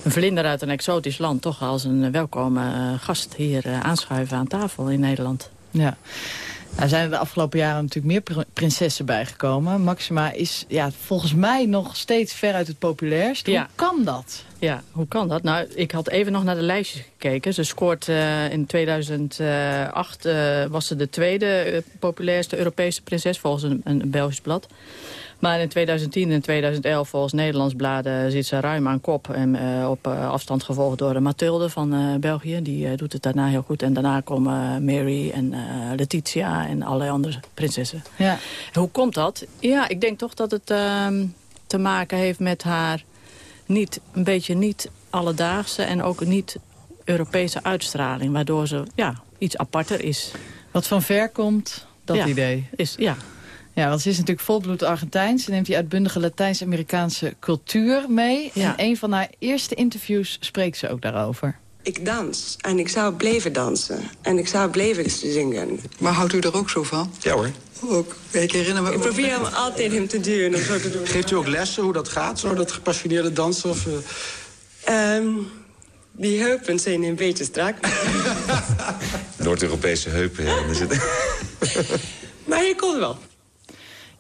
Speaker 9: een vlinder uit een exotisch land... toch als een welkome uh, gast hier uh, aanschuiven aan tafel in Nederland.
Speaker 10: Ja. Nou zijn er de afgelopen jaren natuurlijk meer prinsessen bijgekomen. Maxima is ja, volgens mij nog steeds ver uit het populairst. Hoe kan dat?
Speaker 9: Ja, hoe kan dat? Nou, ik had even nog naar de lijstjes gekeken. Ze scoort uh, in 2008 was ze de tweede populairste Europese prinses volgens een, een Belgisch blad. Maar in 2010 en 2011 volgens Nederlands bladen zit ze ruim aan kop. En uh, op uh, afstand gevolgd door Mathilde van België. Die doet het daarna heel goed. En daarna komen Mary en Letitia en allerlei andere prinsessen. Ja. Hoe komt dat? Ja, ik denk toch dat het ehm, te maken heeft met haar niet, een beetje niet alledaagse... en ook niet Europese uitstraling. Waardoor ze ja, iets aparter is.
Speaker 10: Wat van ver komt, dat
Speaker 9: ja,
Speaker 10: idee?
Speaker 9: Is, ja,
Speaker 10: ja, want ze is natuurlijk volbloed Argentijns. Ze neemt die uitbundige Latijns-Amerikaanse cultuur mee. Ja. In een van haar eerste interviews spreekt ze ook daarover.
Speaker 17: Ik dans en ik zou blijven dansen. En ik zou blijven zingen.
Speaker 18: Maar houdt u er ook zo van?
Speaker 17: Ja hoor.
Speaker 18: Ook. Ik herinner me...
Speaker 17: Ik probeer hem altijd hem te duwen om zo te doen.
Speaker 18: Geeft u ook lessen hoe dat gaat, zo dat gepassioneerde dansen? Of, uh...
Speaker 17: um, die heupen zijn een beetje strak.
Speaker 19: Noord-Europese heupen, ja.
Speaker 17: maar je kon wel.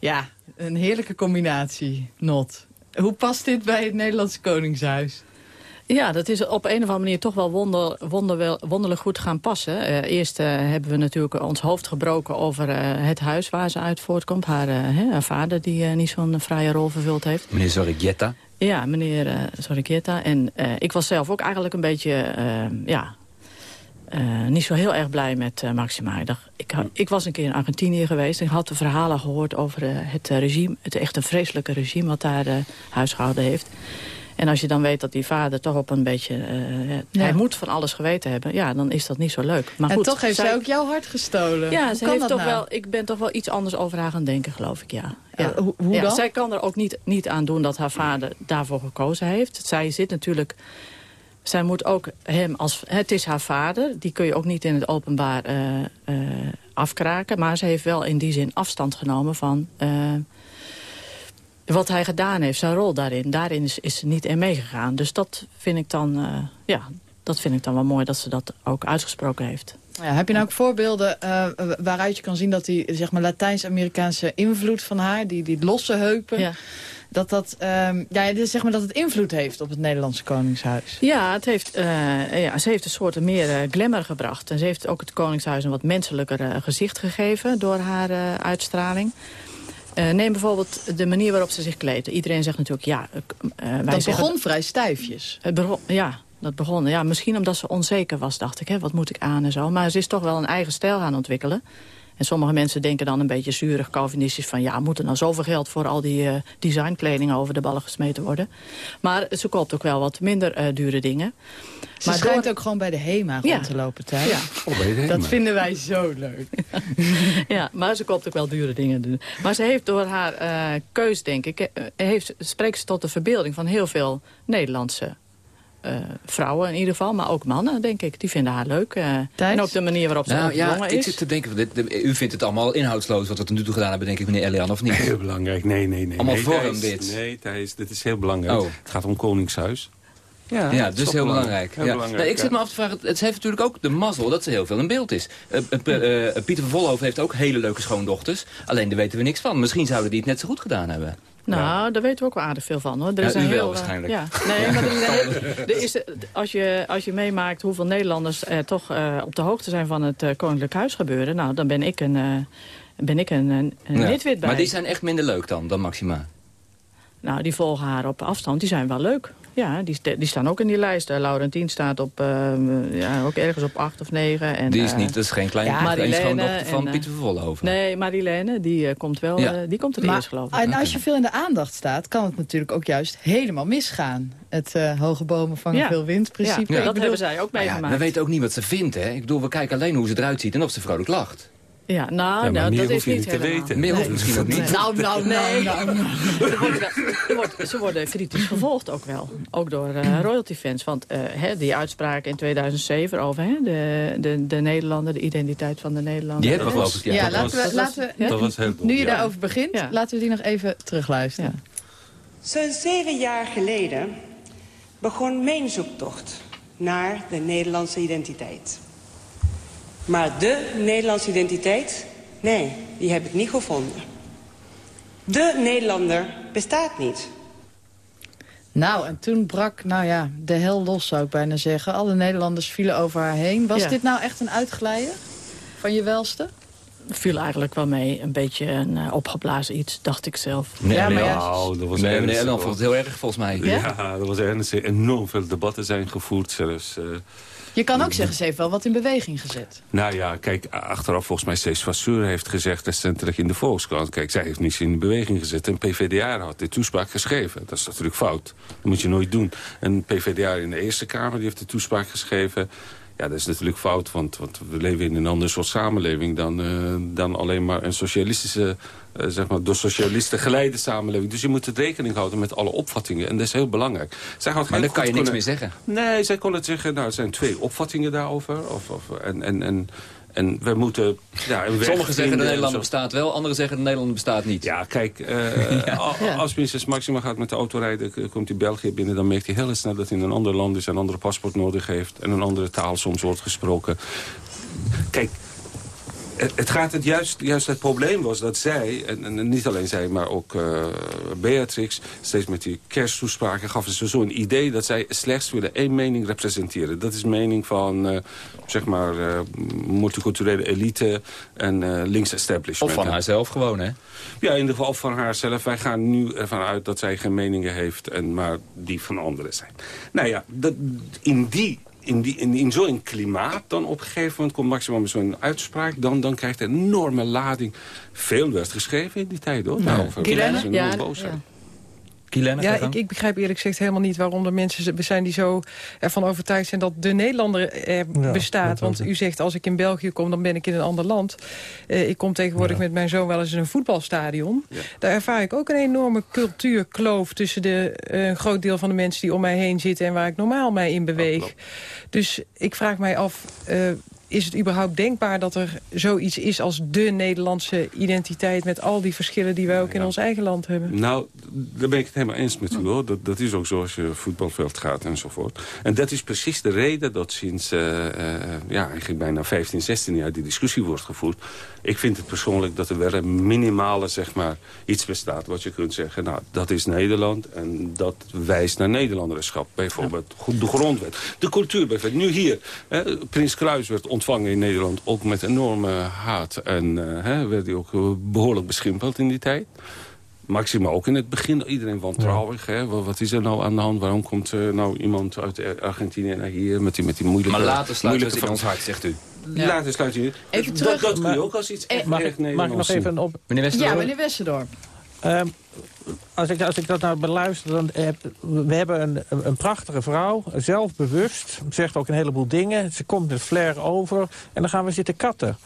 Speaker 10: Ja, een heerlijke combinatie, Not. Hoe past dit bij het Nederlandse Koningshuis?
Speaker 9: Ja, dat is op een of andere manier toch wel wonder, wonder, wonderlijk goed gaan passen. Uh, eerst uh, hebben we natuurlijk ons hoofd gebroken over uh, het huis waar ze uit voortkomt. Haar, haar vader die niet zo'n vrije rol vervuld heeft.
Speaker 7: Meneer Zorrigueta.
Speaker 9: Ja, meneer uh, Zorrigueta. En ik was zelf ook eigenlijk een beetje ja, uh, niet zo heel erg blij met uh, Maxima. Ik, ik, was een keer in Argentinië geweest en ik had de verhalen gehoord over uh, het regime. Het echt een vreselijke regime wat daar huisgehouden heeft. En als je dan weet dat die vader toch op een beetje... Ja. Hij moet van alles geweten hebben. Ja, dan is dat niet zo leuk. Maar
Speaker 10: en
Speaker 9: goed,
Speaker 10: toch heeft zij ook jouw hart gestolen.
Speaker 9: Ja,
Speaker 10: hoe
Speaker 9: ze heeft toch
Speaker 10: nou?
Speaker 9: wel, ik ben toch wel iets anders over haar gaan denken, geloof ik, ja.
Speaker 10: ja. hoe, hoe
Speaker 9: ja,
Speaker 10: dan?
Speaker 9: Zij kan er ook niet, niet aan doen dat haar vader daarvoor gekozen heeft. Zij zit natuurlijk zij moet ook hem als... Het is haar vader, die kun je ook niet in het openbaar uh, uh, afkraken. Maar ze heeft wel in die zin afstand genomen van... Uh, wat hij gedaan heeft, zijn rol daarin. Daarin is, is ze niet in meegegaan. Dus dat vind ik dan, ja, dat vind ik dan wel mooi dat ze dat ook uitgesproken heeft.
Speaker 10: Ja, heb je nou ook voorbeelden waaruit je kan zien dat die zeg maar, Latijns-Amerikaanse invloed van haar, die, die losse heupen,
Speaker 9: ja
Speaker 10: dat, dat, um, ja, zeg maar dat het invloed heeft op het Nederlandse Koningshuis.
Speaker 9: Ja, het heeft, uh, ja ze heeft een soort meer uh, glamour gebracht. En ze heeft ook het Koningshuis een wat menselijker gezicht gegeven door haar uitstraling. neem bijvoorbeeld de manier waarop ze zich kleedt. Iedereen zegt natuurlijk, ja... wij
Speaker 10: dat
Speaker 9: zeggen,
Speaker 10: begon vrij stijfjes.
Speaker 9: Het begon, ja, dat begon. Ja, misschien omdat ze onzeker was, dacht ik. Hè, wat moet ik aan en zo. Maar ze is toch wel een eigen stijl gaan ontwikkelen. En sommige mensen denken dan een beetje zuurig Calvinistisch van... ja, moet er nou zoveel geld voor al die uh, designkledingen over de ballen gesmeten worden? Maar ze koopt ook wel wat minder uh, dure dingen.
Speaker 10: Ze maar schijnt door... ook gewoon bij de HEMA
Speaker 9: ja.
Speaker 10: rond te lopen thuis.
Speaker 9: Ja.
Speaker 12: Oh, bij de HEMA.
Speaker 10: Dat vinden wij zo leuk.
Speaker 9: ja, maar ze koopt ook wel dure dingen. Maar ze heeft door haar uh, keus, denk ik... Heeft, spreekt ze tot de verbeelding van heel veel Nederlandse vrouwen in ieder geval, maar ook mannen, denk ik. Die vinden haar leuk. Uh, en ook de manier waarop ze
Speaker 7: nou, ja,
Speaker 9: is.
Speaker 7: Ik zit te denken, dit, de, u vindt het allemaal inhoudsloos wat we tot nu toe gedaan hebben, denk ik, meneer Elian, of niet?
Speaker 12: Heel belangrijk, nee, nee, nee.
Speaker 7: Allemaal
Speaker 12: nee,
Speaker 7: vorm
Speaker 12: Thijs,
Speaker 7: dit.
Speaker 12: Nee, Thijs, dit is heel belangrijk.
Speaker 7: Oh.
Speaker 12: Het gaat om Koningshuis.
Speaker 7: Ja,
Speaker 12: Ja,
Speaker 7: dus heel
Speaker 12: belangrijk. Heel
Speaker 7: ja.
Speaker 12: belangrijk,
Speaker 7: Nee, ik zit
Speaker 12: ja.
Speaker 7: me af te vragen, het heeft natuurlijk ook de mazzel dat ze heel veel in beeld is. Eh, eh, eh, Pieter van Vollenhoven heeft ook hele leuke schoondochters. Alleen daar weten we niks van. Misschien zouden die het net zo goed gedaan hebben.
Speaker 9: Nou, daar weten we ook wel aardig veel van. Hoor. Er
Speaker 7: Ja,
Speaker 9: is een
Speaker 7: u wel
Speaker 9: heel, eh,
Speaker 7: waarschijnlijk.
Speaker 9: Ja. Nee, maar er is een heel- er is, als, je, als je meemaakt hoeveel Nederlanders eh, toch eh, op de hoogte zijn van het eh, Koninklijk Huis gebeuren... nou, dan ben ik een, eh, ben ik een, een, bij.
Speaker 7: Maar die zijn echt minder leuk dan, dan Maxima.
Speaker 9: Nou, die volgen haar op afstand. Die zijn wel leuk. Ja, die, die staan ook in die lijst. Uh, Laurentien staat op, eh, ja, ook ergens op acht of negen. En,
Speaker 7: die is
Speaker 9: eh,
Speaker 7: niet, dat is geen klein
Speaker 9: ja,
Speaker 7: schoondochter van
Speaker 9: en, eh,
Speaker 7: Pieter van Vollenhoven.
Speaker 9: Nee, Marilène, die, eh, komt wel,
Speaker 7: Ja.
Speaker 9: eh, die komt er
Speaker 10: Maar-
Speaker 9: eerst, geloof ik.
Speaker 10: En als je veel in de aandacht staat, kan het natuurlijk ook juist helemaal misgaan. Het eh, hoge bomen vangen
Speaker 9: Ja.
Speaker 10: veel wind, principe.
Speaker 9: Ja, dat
Speaker 10: bedoel-
Speaker 9: hebben zij ook
Speaker 7: ja,
Speaker 9: meegemaakt.
Speaker 7: we weten ook niet wat ze vindt, hè. Ik bedoel, we kijken alleen hoe ze eruit ziet en of ze vrolijk lacht.
Speaker 9: Ja, nou,
Speaker 12: maar
Speaker 9: nou
Speaker 12: meer
Speaker 9: dat
Speaker 12: hoef
Speaker 9: is
Speaker 12: je
Speaker 9: niet
Speaker 12: niet te
Speaker 9: helemaal.
Speaker 12: weten.
Speaker 7: Meer hoeft misschien ook niet.
Speaker 9: Nee.
Speaker 10: Nou, nou,
Speaker 9: Nee.
Speaker 10: nou, nou.
Speaker 9: Ze worden, wordt, ze worden kritisch gevolgd ook wel. Ook door eh, royalty-fans. Want eh, hè, die uitspraak in 2007 over hè, de, de, de Nederlander, de identiteit van de Nederlander.
Speaker 7: Die hebben we geloof ik, ja.
Speaker 10: Ja, laten
Speaker 9: Dat
Speaker 10: we,
Speaker 9: was-
Speaker 10: laten we,
Speaker 9: ja?
Speaker 12: Dat was heel
Speaker 10: nu je
Speaker 12: ja.
Speaker 10: daarover begint,
Speaker 9: Ja.
Speaker 10: laten we die nog even terugluisteren.
Speaker 17: Zo'n zeven jaar geleden begon mijn zoektocht naar de Nederlandse identiteit. Maar de Nederlandse identiteit, nee, die heb ik niet gevonden. De Nederlander bestaat niet.
Speaker 10: Nou, en toen brak, nou ja, de hel los zou ik bijna zeggen. Alle Nederlanders vielen over haar heen. Was
Speaker 9: Ja.
Speaker 10: dit nou echt een uitglijden van je welste?
Speaker 9: viel eigenlijk wel mee. Een beetje een eh, opgeblazen iets, dacht ik zelf.
Speaker 7: Nee,
Speaker 10: Ja, maar
Speaker 7: nee,
Speaker 10: ja.
Speaker 12: Nou, dat was
Speaker 7: nee,
Speaker 12: ernstig,
Speaker 7: nee, dan
Speaker 12: hoor.
Speaker 7: vond het heel erg volgens mij.
Speaker 12: Ja, dat was ernstig. Enorm veel debatten zijn gevoerd zelfs. eh.
Speaker 10: Je kan ook zeggen, ze heeft wel wat in beweging gezet.
Speaker 12: nou ja, kijk, achteraf volgens mij Cees Vasseur heeft gezegd... recentelijk in de Volkskrant... kijk, zij heeft niets in beweging gezet. En PvdA had de toespraak geschreven. Dat is natuurlijk fout. Dat moet je nooit doen. En PvdA in de Eerste Kamer die heeft de toespraak geschreven... Ja, dat is natuurlijk fout, want, want we leven in een ander soort samenleving... dan, eh, dan alleen maar een socialistische, eh, zeg maar, door socialisten geleide samenleving. Dus je moet het rekening houden met alle opvattingen. En dat is heel belangrijk. Zij
Speaker 7: Maar dan kan je niks meer zeggen.
Speaker 12: Nee, zij kon het zeggen, nou, er zijn twee opvattingen daarover. Of, of, en, en, en, en we moeten ja, een weg
Speaker 7: Sommigen zeggen de
Speaker 12: en
Speaker 7: Nederlander
Speaker 12: zo.
Speaker 7: bestaat wel, anderen zeggen de Nederlander bestaat niet.
Speaker 12: Ja, kijk, eh, als prinses Maxima gaat met de auto rijden... komt hij België binnen, dan merkt hij heel snel dat hij in een ander land is... een andere paspoort nodig heeft en een andere taal soms wordt gesproken. Kijk, het- het gaat het juist, juist het probleem was dat zij, en, en niet alleen zij, maar ook eh, Beatrix, steeds met die kersttoespraken gaven ze zo een idee dat zij slechts willen één mening representeren. Dat is de mening van, eh, zeg maar, eh, multiculturele elite en eh links establishment.
Speaker 7: Of van haarzelf gewoon, hè?
Speaker 12: Ja, in ieder geval van haarzelf. Wij gaan nu ervan uit dat zij geen meningen heeft, en maar die van anderen zijn. Nou ja, dat, in die... In, die, in, in zo'n klimaat dan op een gegeven moment komt Maxima met zo'n uitspraak... Dan, dan krijgt het een enorme lading. Veel werd geschreven in die tijd, hoor. Nou, over
Speaker 13: Ja,
Speaker 12: boos zijn.
Speaker 13: ja.
Speaker 7: Kielenne,
Speaker 13: Ja, ik, ik begrijp eerlijk gezegd helemaal niet waarom er mensen zijn die zo ervan overtuigd zijn dat de Nederlander er
Speaker 11: Ja,
Speaker 13: bestaat. Want u zegt als ik in België kom, dan ben ik in een ander land. Eh, ik kom tegenwoordig met mijn zoon wel eens in een voetbalstadion. Daar ervaar ik ook een enorme cultuurkloof tussen de, eh, een groot deel van de mensen die om mij heen zitten en waar ik normaal mij in beweeg. Dus ik vraag mij af, eh, is het überhaupt denkbaar dat er zoiets is als de Nederlandse identiteit met al die verschillen die wij ook in ons eigen land hebben?
Speaker 12: Nou, daar ben ik het helemaal eens met u hoor. Dat, dat is ook zo als je voetbalveld gaat enzovoort. En dat is precies de reden dat sinds eh, eh, ja, eigenlijk bijna 15, 16 jaar die discussie wordt gevoerd. Ik vind het persoonlijk dat er wel een minimale zeg maar, iets bestaat wat je kunt zeggen. Nou, dat is Nederland en dat wijst naar Nederlanderschap. Bijvoorbeeld de grondwet, de cultuur bijvoorbeeld. Nu hier, hè, Prins Kruis werd ontvangen in Nederland ook met enorme haat. En eh, hè, werd hij ook eh, behoorlijk beschimpeld in die tijd. Maxima ook in het begin. Iedereen wantrouwig. Hè? Wat, wat is er nou aan de hand? Waarom komt eh, nou iemand uit Argentinië naar hier met die, met die moeilijke...
Speaker 7: Maar later het in ons hart, zegt u.
Speaker 10: Ja.
Speaker 12: Later sluit je
Speaker 10: Even
Speaker 12: dat,
Speaker 10: terug.
Speaker 12: Dat kun je ook als iets echt,
Speaker 11: Mag
Speaker 12: echt
Speaker 11: ik, mag ik nog even op...
Speaker 7: Meneer Westerlo?
Speaker 10: Ja, meneer Westerdorp.
Speaker 11: Ehm, als, ik, als ik dat nou beluister, dan heb, we hebben een, een, een prachtige vrouw, zelfbewust, zegt ook een heleboel dingen. Ze komt met flair over en dan gaan we zitten katten.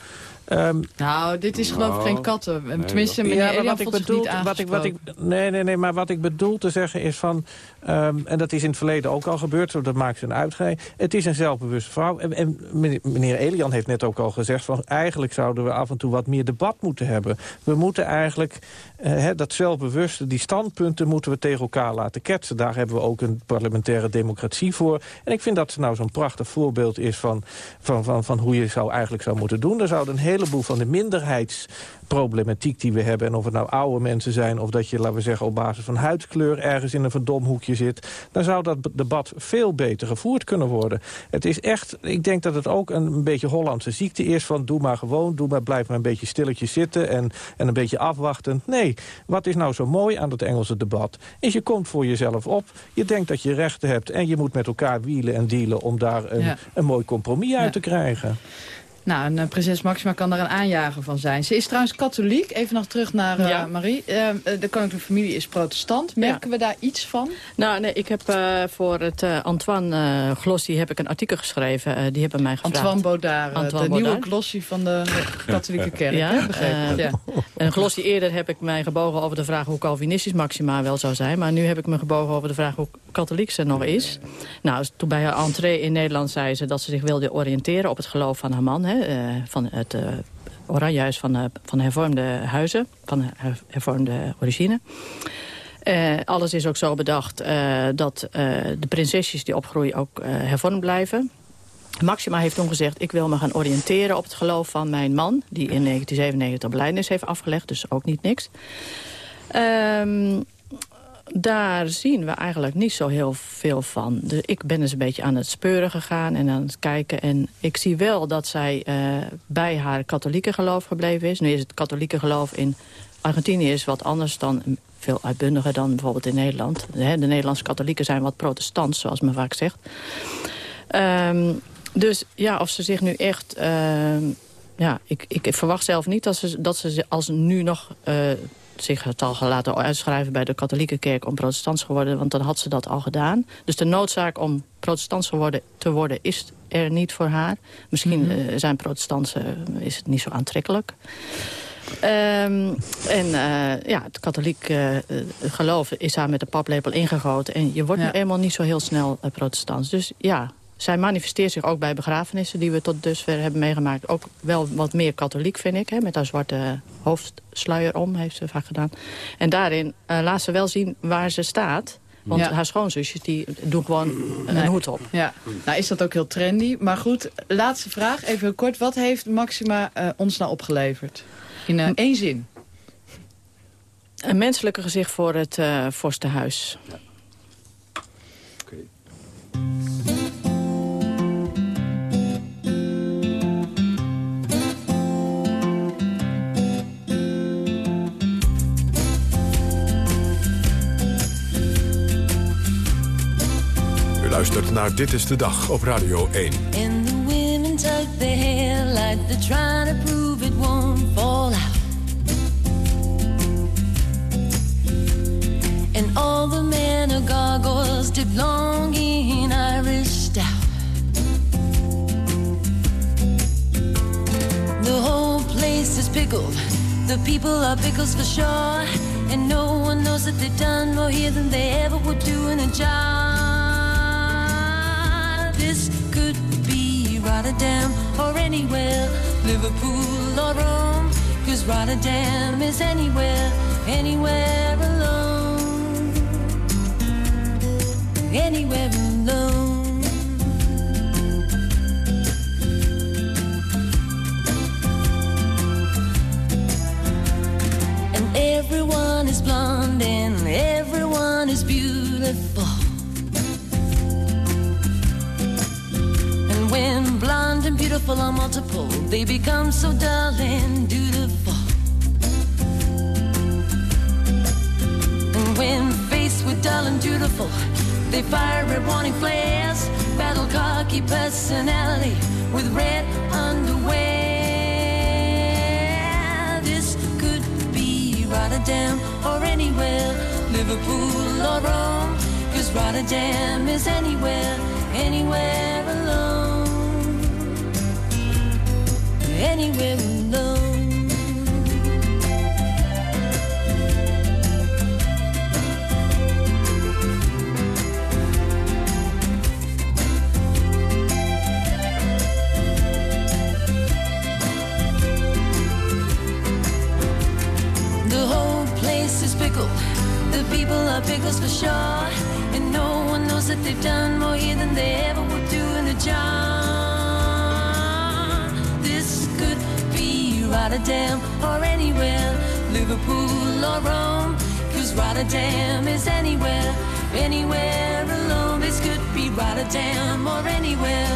Speaker 11: Ehm,
Speaker 10: nou, dit is geloof ik
Speaker 11: Nou,
Speaker 10: geen katten. Tenminste, meneer
Speaker 11: ja, wat ik bedoel,
Speaker 10: niet
Speaker 11: wat ik, wat ik, nee, nee, nee, maar wat ik bedoel te zeggen is van, ehm, en dat is in het verleden ook al gebeurd, zo dat maakt ze een uitgeleide. Het is een zelfbewuste vrouw. En, en meneer- Elian heeft net ook al gezegd van, eigenlijk zouden we af en toe wat meer debat moeten hebben. We moeten eigenlijk eh, hè, dat zelfbewuste, die standpunten moeten we tegen elkaar laten ketsen. Daar hebben we ook een parlementaire democratie voor. En ik vind dat ze nou zo'n prachtig voorbeeld is van, van, van, van hoe je zou eigenlijk zou moeten doen. Er zouden een heleboel van de minderheidsproblematiek die we hebben... en of het nou oude mensen zijn of dat je, laten we zeggen... op basis van huidskleur ergens in een verdomhoekje zit... dan zou dat debat veel beter gevoerd kunnen worden. Het is echt, ik denk dat het ook een, een beetje Hollandse ziekte is... van doe maar gewoon, doe maar, blijf maar een beetje stilletjes zitten... en, en een beetje afwachten. Nee, wat is nou zo mooi aan het Engelse debat? Is je komt voor jezelf op, je denkt dat je rechten hebt... en je moet met elkaar wielen en dealen om daar een,
Speaker 10: Ja.
Speaker 11: een mooi compromis uit te krijgen.
Speaker 10: Nou, en eh, prinses Maxima kan daar een aanjager van zijn. Ze is trouwens katholiek. Even nog terug naar eh. Marie. Eh, eh, de koninklijke familie is protestant. Merken we daar iets van?
Speaker 9: Nou, nee, ik heb voor het Antoine Glossy heb ik een artikel geschreven. die hebben mij gevraagd.
Speaker 10: Antoine Baudard,
Speaker 9: Antoine
Speaker 10: de nieuwe glossie van de katholieke kerk.
Speaker 9: Ja,
Speaker 10: ja.
Speaker 9: En Glossy eerder heb ik mij gebogen over de vraag hoe Calvinistisch Maxima wel zou zijn. Maar nu heb ik me gebogen over de vraag hoe katholiek ze nog is. Nou, toen bij haar entree in Nederland zei ze dat ze zich wilde oriënteren op het geloof van haar man. Hè, van het uh, Oranjehuis van, uh, van hervormde huizen, van her, hervormde origine. Alles is ook zo bedacht dat de prinsesjes die opgroeien ook hervormd blijven. Maxima heeft toen gezegd, ik wil me gaan oriënteren op het geloof van mijn man... die in 1997 beleidnis heeft afgelegd, dus ook niet niks. Um, daar zien we eigenlijk niet zo heel veel van. Dus ik ben eens een beetje aan het speuren gegaan en aan het kijken. En ik zie wel dat zij uh, bij haar katholieke geloof gebleven is. Nu is het katholieke geloof in Argentinië is wat anders dan... veel uitbundiger dan bijvoorbeeld in Nederland. De, de Nederlandse katholieken zijn wat protestants, zoals men vaak zegt. Um, dus ja, of ze zich nu echt... Uh, ja, ik, ik verwacht zelf niet dat ze, ze als nu nog... Uh, zich het al laten uitschrijven bij de katholieke kerk om protestants geworden, want dan had ze dat al gedaan. Dus de noodzaak om protestants geworden, te worden is er niet voor haar. Misschien mm -hmm. uh, zijn protestanten is het niet zo aantrekkelijk. Um, en uh, ja, het katholiek uh, geloof is haar met de paplepel ingegoten. En je wordt ja. nu eenmaal niet zo heel snel protestants. Dus ja, zij manifesteert zich ook bij begrafenissen die we tot dusver hebben meegemaakt. Ook wel wat meer katholiek, vind ik. Hè, met haar zwarte hoofdsluier om, heeft ze vaak gedaan. En daarin uh, laat ze wel zien waar ze staat. Want ja. haar schoonzusjes die doen gewoon een nee. hoed op.
Speaker 10: Ja, nou is dat ook heel trendy. Maar goed, laatste vraag, even heel kort. Wat heeft Maxima uh, ons nou opgeleverd? In uh, één zin.
Speaker 9: Een menselijke gezicht voor het uh, vorstenhuis. Ja.
Speaker 12: Okay.
Speaker 1: Luistert naar Dit is de Dag op Radio 1.
Speaker 20: And the women tuck their hair like they're trying to prove it won't fall out. And all the men are gargoyles dipped long in Irish stout. The whole place is pickled. The people are pickles for sure. And no one knows that they've done more here than they ever would do in a job. This could be Rotterdam or anywhere, Liverpool or Rome. Cause Rotterdam is anywhere, anywhere alone. Anywhere alone. Multiple, they become so dull and dutiful. And when faced with dull and dutiful, they fire red warning flares, battle cocky personality with red underwear. This could be Rotterdam or anywhere, Liverpool or Rome, cause Rotterdam is anywhere, anywhere anywhere alone. The whole place is pickled. The people are pickles for sure. And no one knows that they've done more here than they ever would do in a jar. Rotterdam or anywhere, Liverpool or Rome. Cause Rotterdam is anywhere, anywhere alone. This could be Rotterdam or anywhere,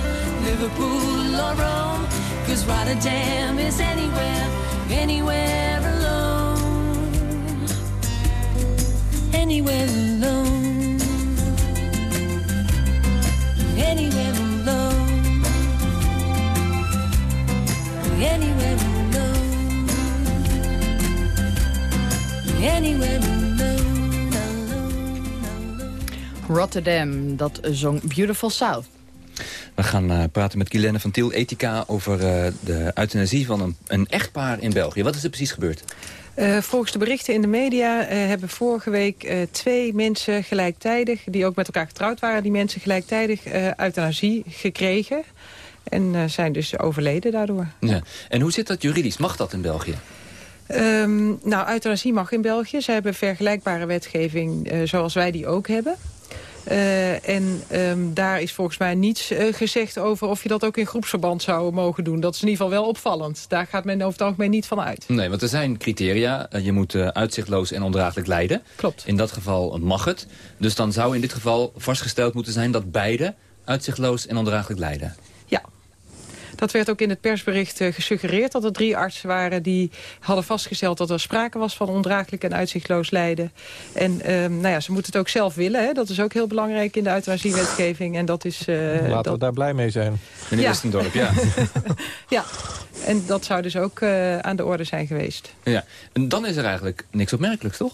Speaker 20: Liverpool or Rome. Cause Rotterdam is anywhere, anywhere alone. Anywhere alone. Anywhere alone. Anywhere alone. Anywhere alone.
Speaker 10: Rotterdam, dat zong Beautiful South.
Speaker 7: We gaan uh, praten met Guylaine van Tiel, ethica, over uh, de euthanasie van een, een echtpaar in België. Wat is er precies gebeurd?
Speaker 13: Uh, volgens de berichten in de media uh, hebben vorige week uh, twee mensen gelijktijdig... die ook met elkaar getrouwd waren, die mensen gelijktijdig euthanasie gekregen. En zijn dus overleden daardoor.
Speaker 7: Ja. En hoe zit dat juridisch? Mag dat in België?
Speaker 13: Um, nou, euthanasie mag in België. Zij hebben vergelijkbare wetgeving zoals wij die ook hebben. Uh, en um, daar is volgens mij niets uh, gezegd over of je dat ook in groepsverband zou mogen doen. Dat is in ieder geval wel opvallend. Daar gaat men over het algemeen niet van uit.
Speaker 7: Nee, want er zijn criteria. Uh, je moet uitzichtloos en ondraaglijk lijden.
Speaker 13: Klopt.
Speaker 7: In dat geval mag het. Dus dan zou in dit geval vastgesteld moeten zijn dat beide uitzichtloos en ondraaglijk lijden.
Speaker 13: Dat werd ook in het persbericht uh, gesuggereerd dat er drie artsen waren... die hadden vastgesteld dat er sprake was van ondraaglijk en uitzichtloos lijden. En um, nou ja, ze moeten het ook zelf willen. Hè? Dat is ook heel belangrijk in de euthanasiewetgeving. En dat is... Uh,
Speaker 11: Laten
Speaker 13: dat...
Speaker 11: we daar blij mee zijn.
Speaker 7: Meneer ja. Westendorp, ja.
Speaker 13: ja, en dat zou dus ook uh, aan de orde zijn geweest.
Speaker 7: Ja, en dan is er eigenlijk niks opmerkelijks, toch?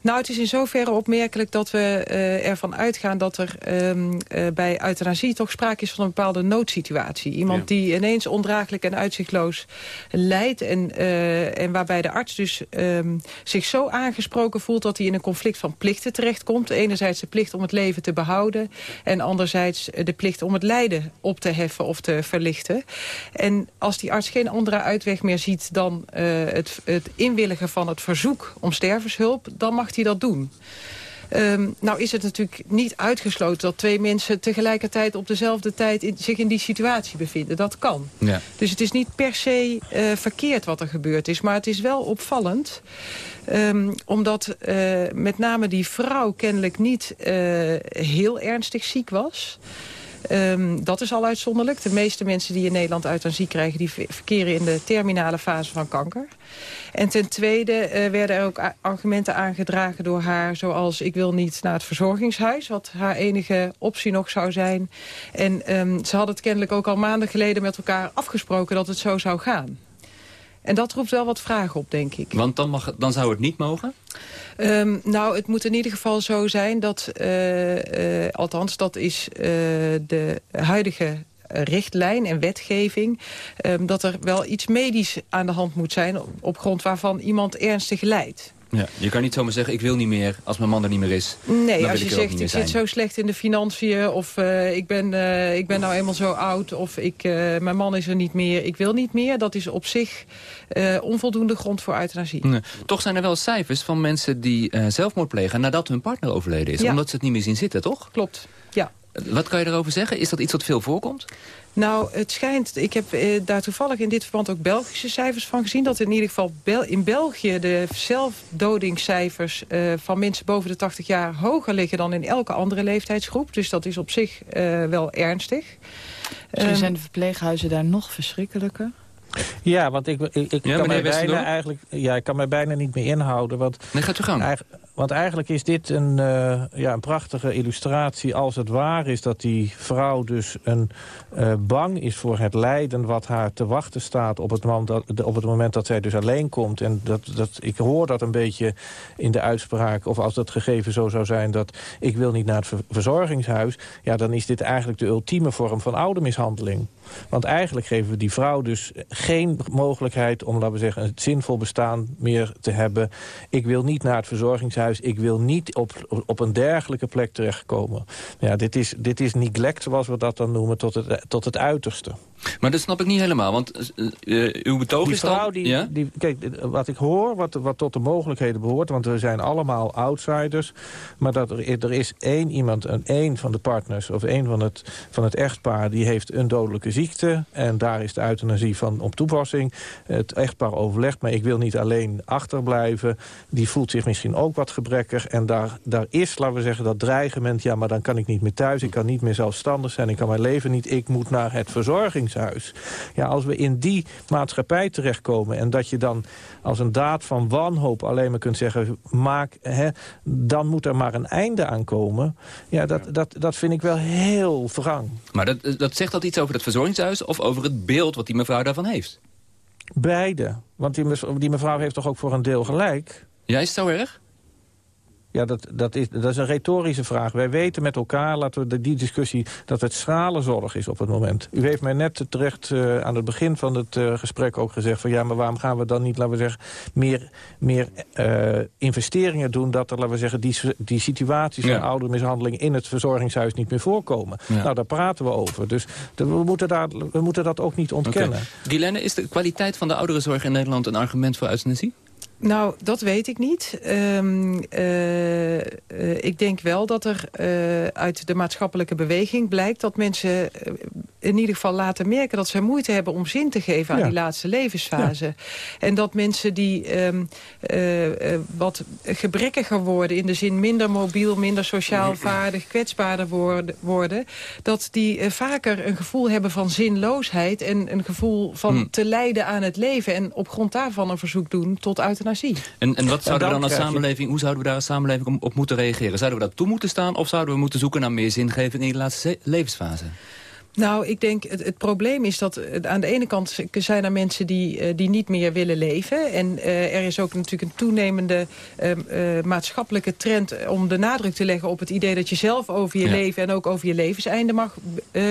Speaker 13: Nou, het is in zoverre opmerkelijk dat we uh, ervan uitgaan dat er um, uh, bij euthanasie toch sprake is van een bepaalde noodsituatie. Iemand ja. die ineens ondraaglijk en uitzichtloos lijdt en, uh, en waarbij de arts dus um, zich zo aangesproken voelt dat hij in een conflict van plichten terechtkomt. Enerzijds de plicht om het leven te behouden en anderzijds de plicht om het lijden op te heffen of te verlichten. En als die arts geen andere uitweg meer ziet dan het, het inwilligen van het verzoek om stervenshulp, dan mag hij dat doen. Um, nou is het natuurlijk niet uitgesloten dat twee mensen tegelijkertijd op dezelfde tijd in, zich in die situatie bevinden. Dat kan.
Speaker 7: Ja.
Speaker 13: Dus het is niet per se uh, verkeerd wat er gebeurd is. Maar het is wel opvallend. Um, omdat uh, met name die vrouw kennelijk niet uh, heel ernstig ziek was. Um, dat is al uitzonderlijk. De meeste mensen die in Nederland euthanasie krijgen... die verkeren in de terminale fase van kanker. En ten tweede uh, werden er ook argumenten aangedragen door haar... zoals ik wil niet naar het verzorgingshuis... wat haar enige optie nog zou zijn. En um, ze hadden het kennelijk ook al maanden geleden met elkaar afgesproken... dat het zo zou gaan. En dat roept wel wat vragen op, denk ik.
Speaker 7: Want dan, mag, dan zou het niet mogen?
Speaker 13: Um, nou, het moet in ieder geval zo zijn dat, uh, uh, althans dat is uh, de huidige richtlijn en wetgeving... Um, dat er wel iets medisch aan de hand moet zijn... op, op grond waarvan iemand ernstig lijdt.
Speaker 7: Ja, je kan niet zomaar zeggen, ik wil niet meer als mijn man er niet meer is.
Speaker 13: Nee, als je zegt, ik zit zo slecht in de financiën... of uh, ik, ben, uh, ik ben nou eenmaal zo oud... of ik, uh, mijn man is er niet meer, ik wil niet meer... dat is op zich onvoldoende grond voor euthanasie.
Speaker 7: Nee. Toch zijn er wel cijfers van mensen die zelfmoord plegen... nadat hun partner overleden is, ja. omdat ze het niet meer zien zitten, toch?
Speaker 13: Klopt, ja.
Speaker 7: Wat kan je erover zeggen? Is dat iets wat veel voorkomt?
Speaker 13: Nou, het schijnt, ik heb eh, daar toevallig in dit verband ook Belgische cijfers van gezien... dat in ieder geval Bel in België de zelfdodingscijfers uh, van mensen boven de 80 jaar... hoger liggen dan in elke andere leeftijdsgroep. Dus dat is op zich uh, wel ernstig.
Speaker 10: Misschien um, zijn de verpleeghuizen daar nog verschrikkelijker?
Speaker 11: Ja, want ik, ik, ik
Speaker 7: ja,
Speaker 11: kan mij bijna eigenlijk, ja, ik kan mij bijna niet meer inhouden. Want
Speaker 7: nee, gaat u gang.
Speaker 11: Eigenlijk, want eigenlijk is dit een, uh, ja, een prachtige illustratie als het waar is... dat die vrouw dus een, uh, bang is voor het lijden wat haar te wachten staat... op het moment dat, op het moment dat zij dus alleen komt. En dat, dat, ik hoor dat een beetje in de uitspraak... of als dat gegeven zo zou zijn dat ik wil niet naar het verzorgingshuis... ja, dan is dit eigenlijk de ultieme vorm van oudermishandeling. Want eigenlijk geven we die vrouw dus geen mogelijkheid... om, laten we zeggen, een zinvol bestaan meer te hebben. Ik wil niet naar het verzorgingshuis. Ik wil niet op, op een dergelijke plek terechtkomen. Ja, dit is, dit is neglect, zoals we dat dan noemen, tot het, tot het uiterste.
Speaker 7: Maar dat snap ik niet helemaal, want uh, uw betoog
Speaker 11: die
Speaker 7: is
Speaker 11: vrouw
Speaker 7: dan...
Speaker 11: Die,
Speaker 7: ja?
Speaker 11: die, kijk, wat ik hoor, wat, wat tot de mogelijkheden behoort... want we zijn allemaal outsiders... maar dat er, er is één iemand, een één van de partners... of één van het, van het echtpaar, die heeft een dodelijke ziekte... en daar is de euthanasie van op toepassing. Het echtpaar overlegt, maar ik wil niet alleen achterblijven. Die voelt zich misschien ook wat gebrekkig. En daar, daar is, laten we zeggen, dat dreigement... ja, maar dan kan ik niet meer thuis, ik kan niet meer zelfstandig zijn... ik kan mijn leven niet, ik moet naar het verzorgingshuis. Ja, als we in die maatschappij terechtkomen... en dat je dan als een daad van wanhoop alleen maar kunt zeggen... maak, hè, dan moet er maar een einde aan komen. Ja, dat, dat, dat vind ik wel heel wrang.
Speaker 7: Maar dat, dat zegt dat iets over het verzorgingshuis... of over het beeld wat die mevrouw daarvan heeft?
Speaker 11: Beide. Want die, die mevrouw heeft toch ook voor een deel gelijk?
Speaker 7: Ja, is het zo erg?
Speaker 11: Ja, dat, dat, is, dat is een retorische vraag. Wij weten met elkaar, laten we die discussie, dat het schralenzorg is op het moment. U heeft mij net terecht uh, aan het begin van het uh, gesprek ook gezegd... van ja, maar waarom gaan we dan niet, laten we zeggen, meer, meer uh, investeringen doen... dat er, laten we zeggen, die, die situaties ja. van oudermishandeling in het verzorgingshuis niet meer voorkomen. Ja. Nou, daar praten we over. Dus de, we, moeten daar, we moeten dat ook niet ontkennen.
Speaker 7: Okay. Guilaine, is de kwaliteit van de ouderenzorg in Nederland een argument voor euthanasie?
Speaker 13: Nou, dat weet ik niet. Um, uh, uh, ik denk wel dat er uh, uit de maatschappelijke beweging blijkt... dat mensen in ieder geval laten merken dat ze moeite hebben... om zin te geven aan ja. die laatste levensfase. Ja. En dat mensen die um, wat gebrekkiger worden... in de zin minder mobiel, minder sociaal vaardig, kwetsbaarder worden... worden dat die vaker een gevoel hebben van zinloosheid... en een gevoel van hmm. te lijden aan het leven... en op grond daarvan een verzoek doen tot uit
Speaker 7: en, en wat zouden we dan als samenleving, hoe zouden we daar als samenleving op moeten reageren? Zouden we dat toe moeten staan of zouden we moeten zoeken naar meer zingeving in de laatste levensfase?
Speaker 13: Nou, ik denk, het, het, probleem is dat aan de ene kant zijn er mensen die, uh, die niet meer willen leven. En uh, er is ook natuurlijk een toenemende uh, maatschappelijke trend om de nadruk te leggen op het idee dat je zelf over je ja. leven en ook over je levenseinde mag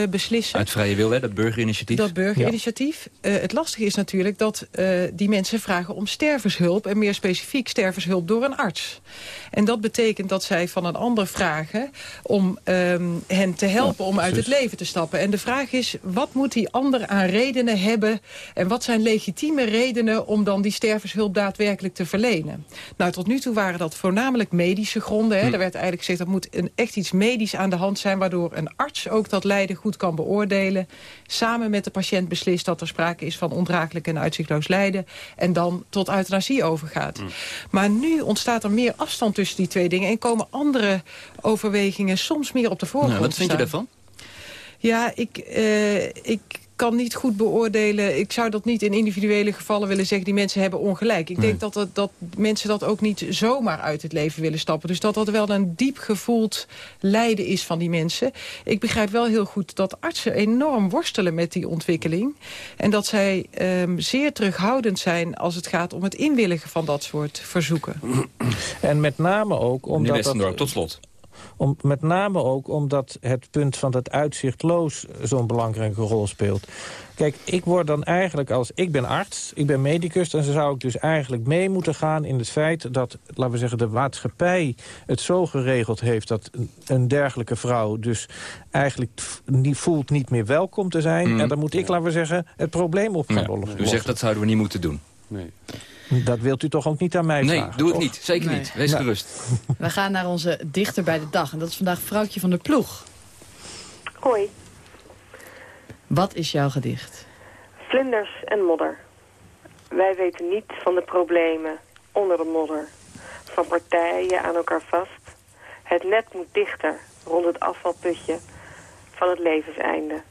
Speaker 13: beslissen.
Speaker 7: Uit vrije wil, hè, dat burgerinitiatief.
Speaker 13: Dat burgerinitiatief. Ja. het lastige is natuurlijk dat die mensen vragen om stervenshulp en meer specifiek stervenshulp door een arts. En dat betekent dat zij van een ander vragen om um, hen te helpen ja, om uit het leven te stappen. En de vraag is, wat moet die ander aan redenen hebben... en wat zijn legitieme redenen om dan die stervenshulp daadwerkelijk te verlenen? Nou, tot nu toe waren dat voornamelijk medische gronden. Hè. Hm. Er werd eigenlijk gezegd, dat moet een, echt iets medisch aan de hand zijn... waardoor een arts ook dat lijden goed kan beoordelen. Samen met de patiënt beslist dat er sprake is van ondraaglijk en uitzichtloos lijden... en dan tot euthanasie overgaat. Hm. Maar nu ontstaat er meer afstand tussen die twee dingen... en komen andere overwegingen soms meer op de voorgrond
Speaker 7: nou, Wat vind je daarvan?
Speaker 13: Ja, ik, uh, ik kan niet goed beoordelen. Ik zou dat niet in individuele gevallen willen zeggen. Die mensen hebben ongelijk. Ik nee. denk dat, dat, dat mensen dat ook niet zomaar uit het leven willen stappen. Dus dat dat wel een diep gevoeld lijden is van die mensen. Ik begrijp wel heel goed dat artsen enorm worstelen met die ontwikkeling. En dat zij um, zeer terughoudend zijn als het gaat om het inwilligen van dat soort verzoeken.
Speaker 11: En met name ook omdat...
Speaker 7: Dat, tot slot.
Speaker 11: Om, met name ook omdat het punt van het uitzichtloos zo'n belangrijke rol speelt. Kijk, ik word dan eigenlijk als... Ik ben arts, ik ben medicus... en dan zou ik dus eigenlijk mee moeten gaan in het feit dat... laten we zeggen, de maatschappij het zo geregeld heeft... dat een dergelijke vrouw dus eigenlijk niet, voelt niet meer welkom te zijn. Mm. En dan moet ik, laten we zeggen, het probleem op gaan ja. lossen.
Speaker 7: U zegt dat zouden we niet moeten doen.
Speaker 12: Nee.
Speaker 11: Dat wilt u toch ook niet aan mij
Speaker 7: nee,
Speaker 11: vragen?
Speaker 7: Nee, doe het
Speaker 11: of?
Speaker 7: niet. Zeker nee. niet. Wees
Speaker 11: nou.
Speaker 7: gerust.
Speaker 10: We gaan naar onze dichter bij de dag. En dat is vandaag Vrouwtje van de Ploeg.
Speaker 21: Hoi.
Speaker 10: Wat is jouw gedicht?
Speaker 21: Vlinders en modder. Wij weten niet van de problemen onder de modder. Van partijen aan elkaar vast. Het net moet dichter rond het afvalputje van het levenseinde.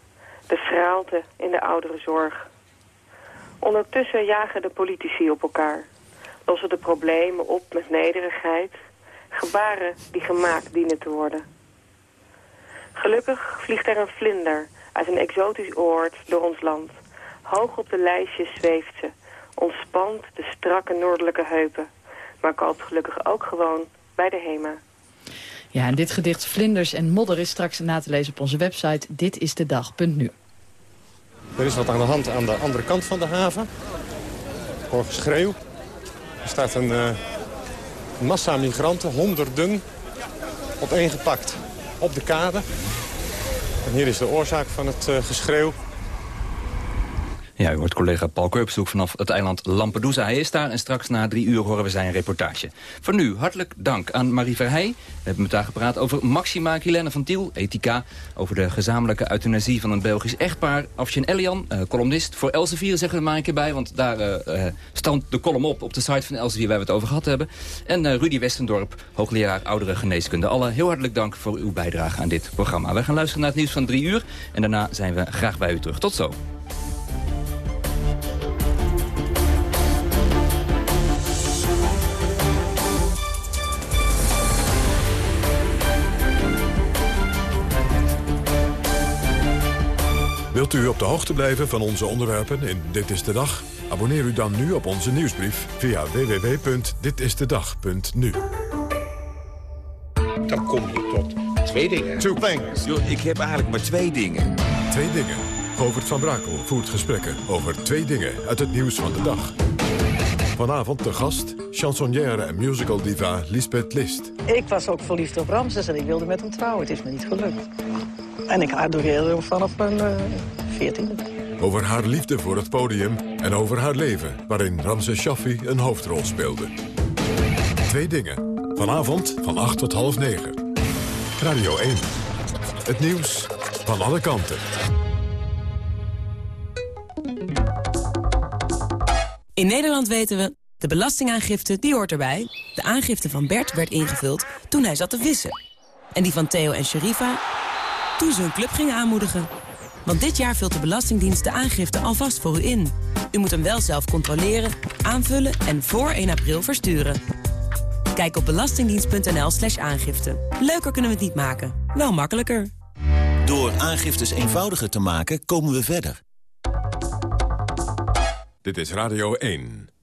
Speaker 21: De schraalte in de ouderenzorg. Ondertussen jagen de politici op elkaar. Lossen de problemen op met nederigheid. Gebaren die gemaakt dienen te worden. Gelukkig vliegt er een vlinder uit een exotisch oord door ons land. Hoog op de lijstjes zweeft ze. Ontspant de strakke noordelijke heupen. Maar koopt gelukkig ook gewoon bij de HEMA.
Speaker 10: Ja, en dit gedicht Vlinders en Modder is straks na te lezen op onze website ditistedag.nu.
Speaker 22: Er is wat aan de hand aan de andere kant van de haven. Ik hoor geschreeuw. Er staat een uh, massa migranten, honderden, opeengepakt op de kade. En hier is de oorzaak van het uh, geschreeuw.
Speaker 7: Ja, u hoort collega Paul Keupshoek vanaf het eiland Lampedusa. Hij is daar en straks na drie uur horen we zijn reportage. Voor nu, hartelijk dank aan Marie Verheij. We hebben met haar gepraat over Maxima Guilaine van Tiel, ethica. Over de gezamenlijke euthanasie van een Belgisch echtpaar. Afshin Elian, uh, columnist. Voor Elsevier zeggen we er maar een keer bij, want daar uh, stond de column op... op de site van Elsevier waar we het over gehad hebben. En uh, Rudy Westendorp, hoogleraar oudere geneeskunde. Alle heel hartelijk dank voor uw bijdrage aan dit programma. We gaan luisteren naar het nieuws van drie uur. En daarna zijn we graag bij u terug. Tot zo.
Speaker 1: Wilt u op de hoogte blijven van onze onderwerpen in Dit is de Dag? Abonneer u dan nu op onze nieuwsbrief via www.ditistedag.nu.
Speaker 19: Dan kom je tot twee dingen.
Speaker 1: Two things.
Speaker 19: Yo, ik heb eigenlijk maar twee dingen.
Speaker 1: Twee dingen. Govert van Brakel voert gesprekken over twee dingen uit het nieuws van de dag. Vanavond de gast, chansonnière en musical diva Lisbeth List.
Speaker 23: Ik was ook verliefd op Ramses en ik wilde met hem trouwen. Het is me niet gelukt. En ik adoreerde hem vanaf mijn uh, veertiende.
Speaker 1: Over haar liefde voor het podium en over haar leven... waarin Ramses Shaffi een hoofdrol speelde. Twee dingen. Vanavond van 8 tot half 9. Radio 1. Het nieuws van alle kanten.
Speaker 24: In Nederland weten we, de belastingaangifte die hoort erbij. De aangifte van Bert werd ingevuld toen hij zat te vissen. En die van Theo en Sherifa toen ze hun club gingen aanmoedigen. Want dit jaar vult de Belastingdienst de aangifte alvast voor u in. U moet hem wel zelf controleren, aanvullen en voor 1 april versturen. Kijk op belastingdienst.nl slash aangifte. Leuker kunnen we het niet maken, wel makkelijker.
Speaker 25: Door aangiftes eenvoudiger te maken, komen we verder.
Speaker 1: Dit is Radio 1.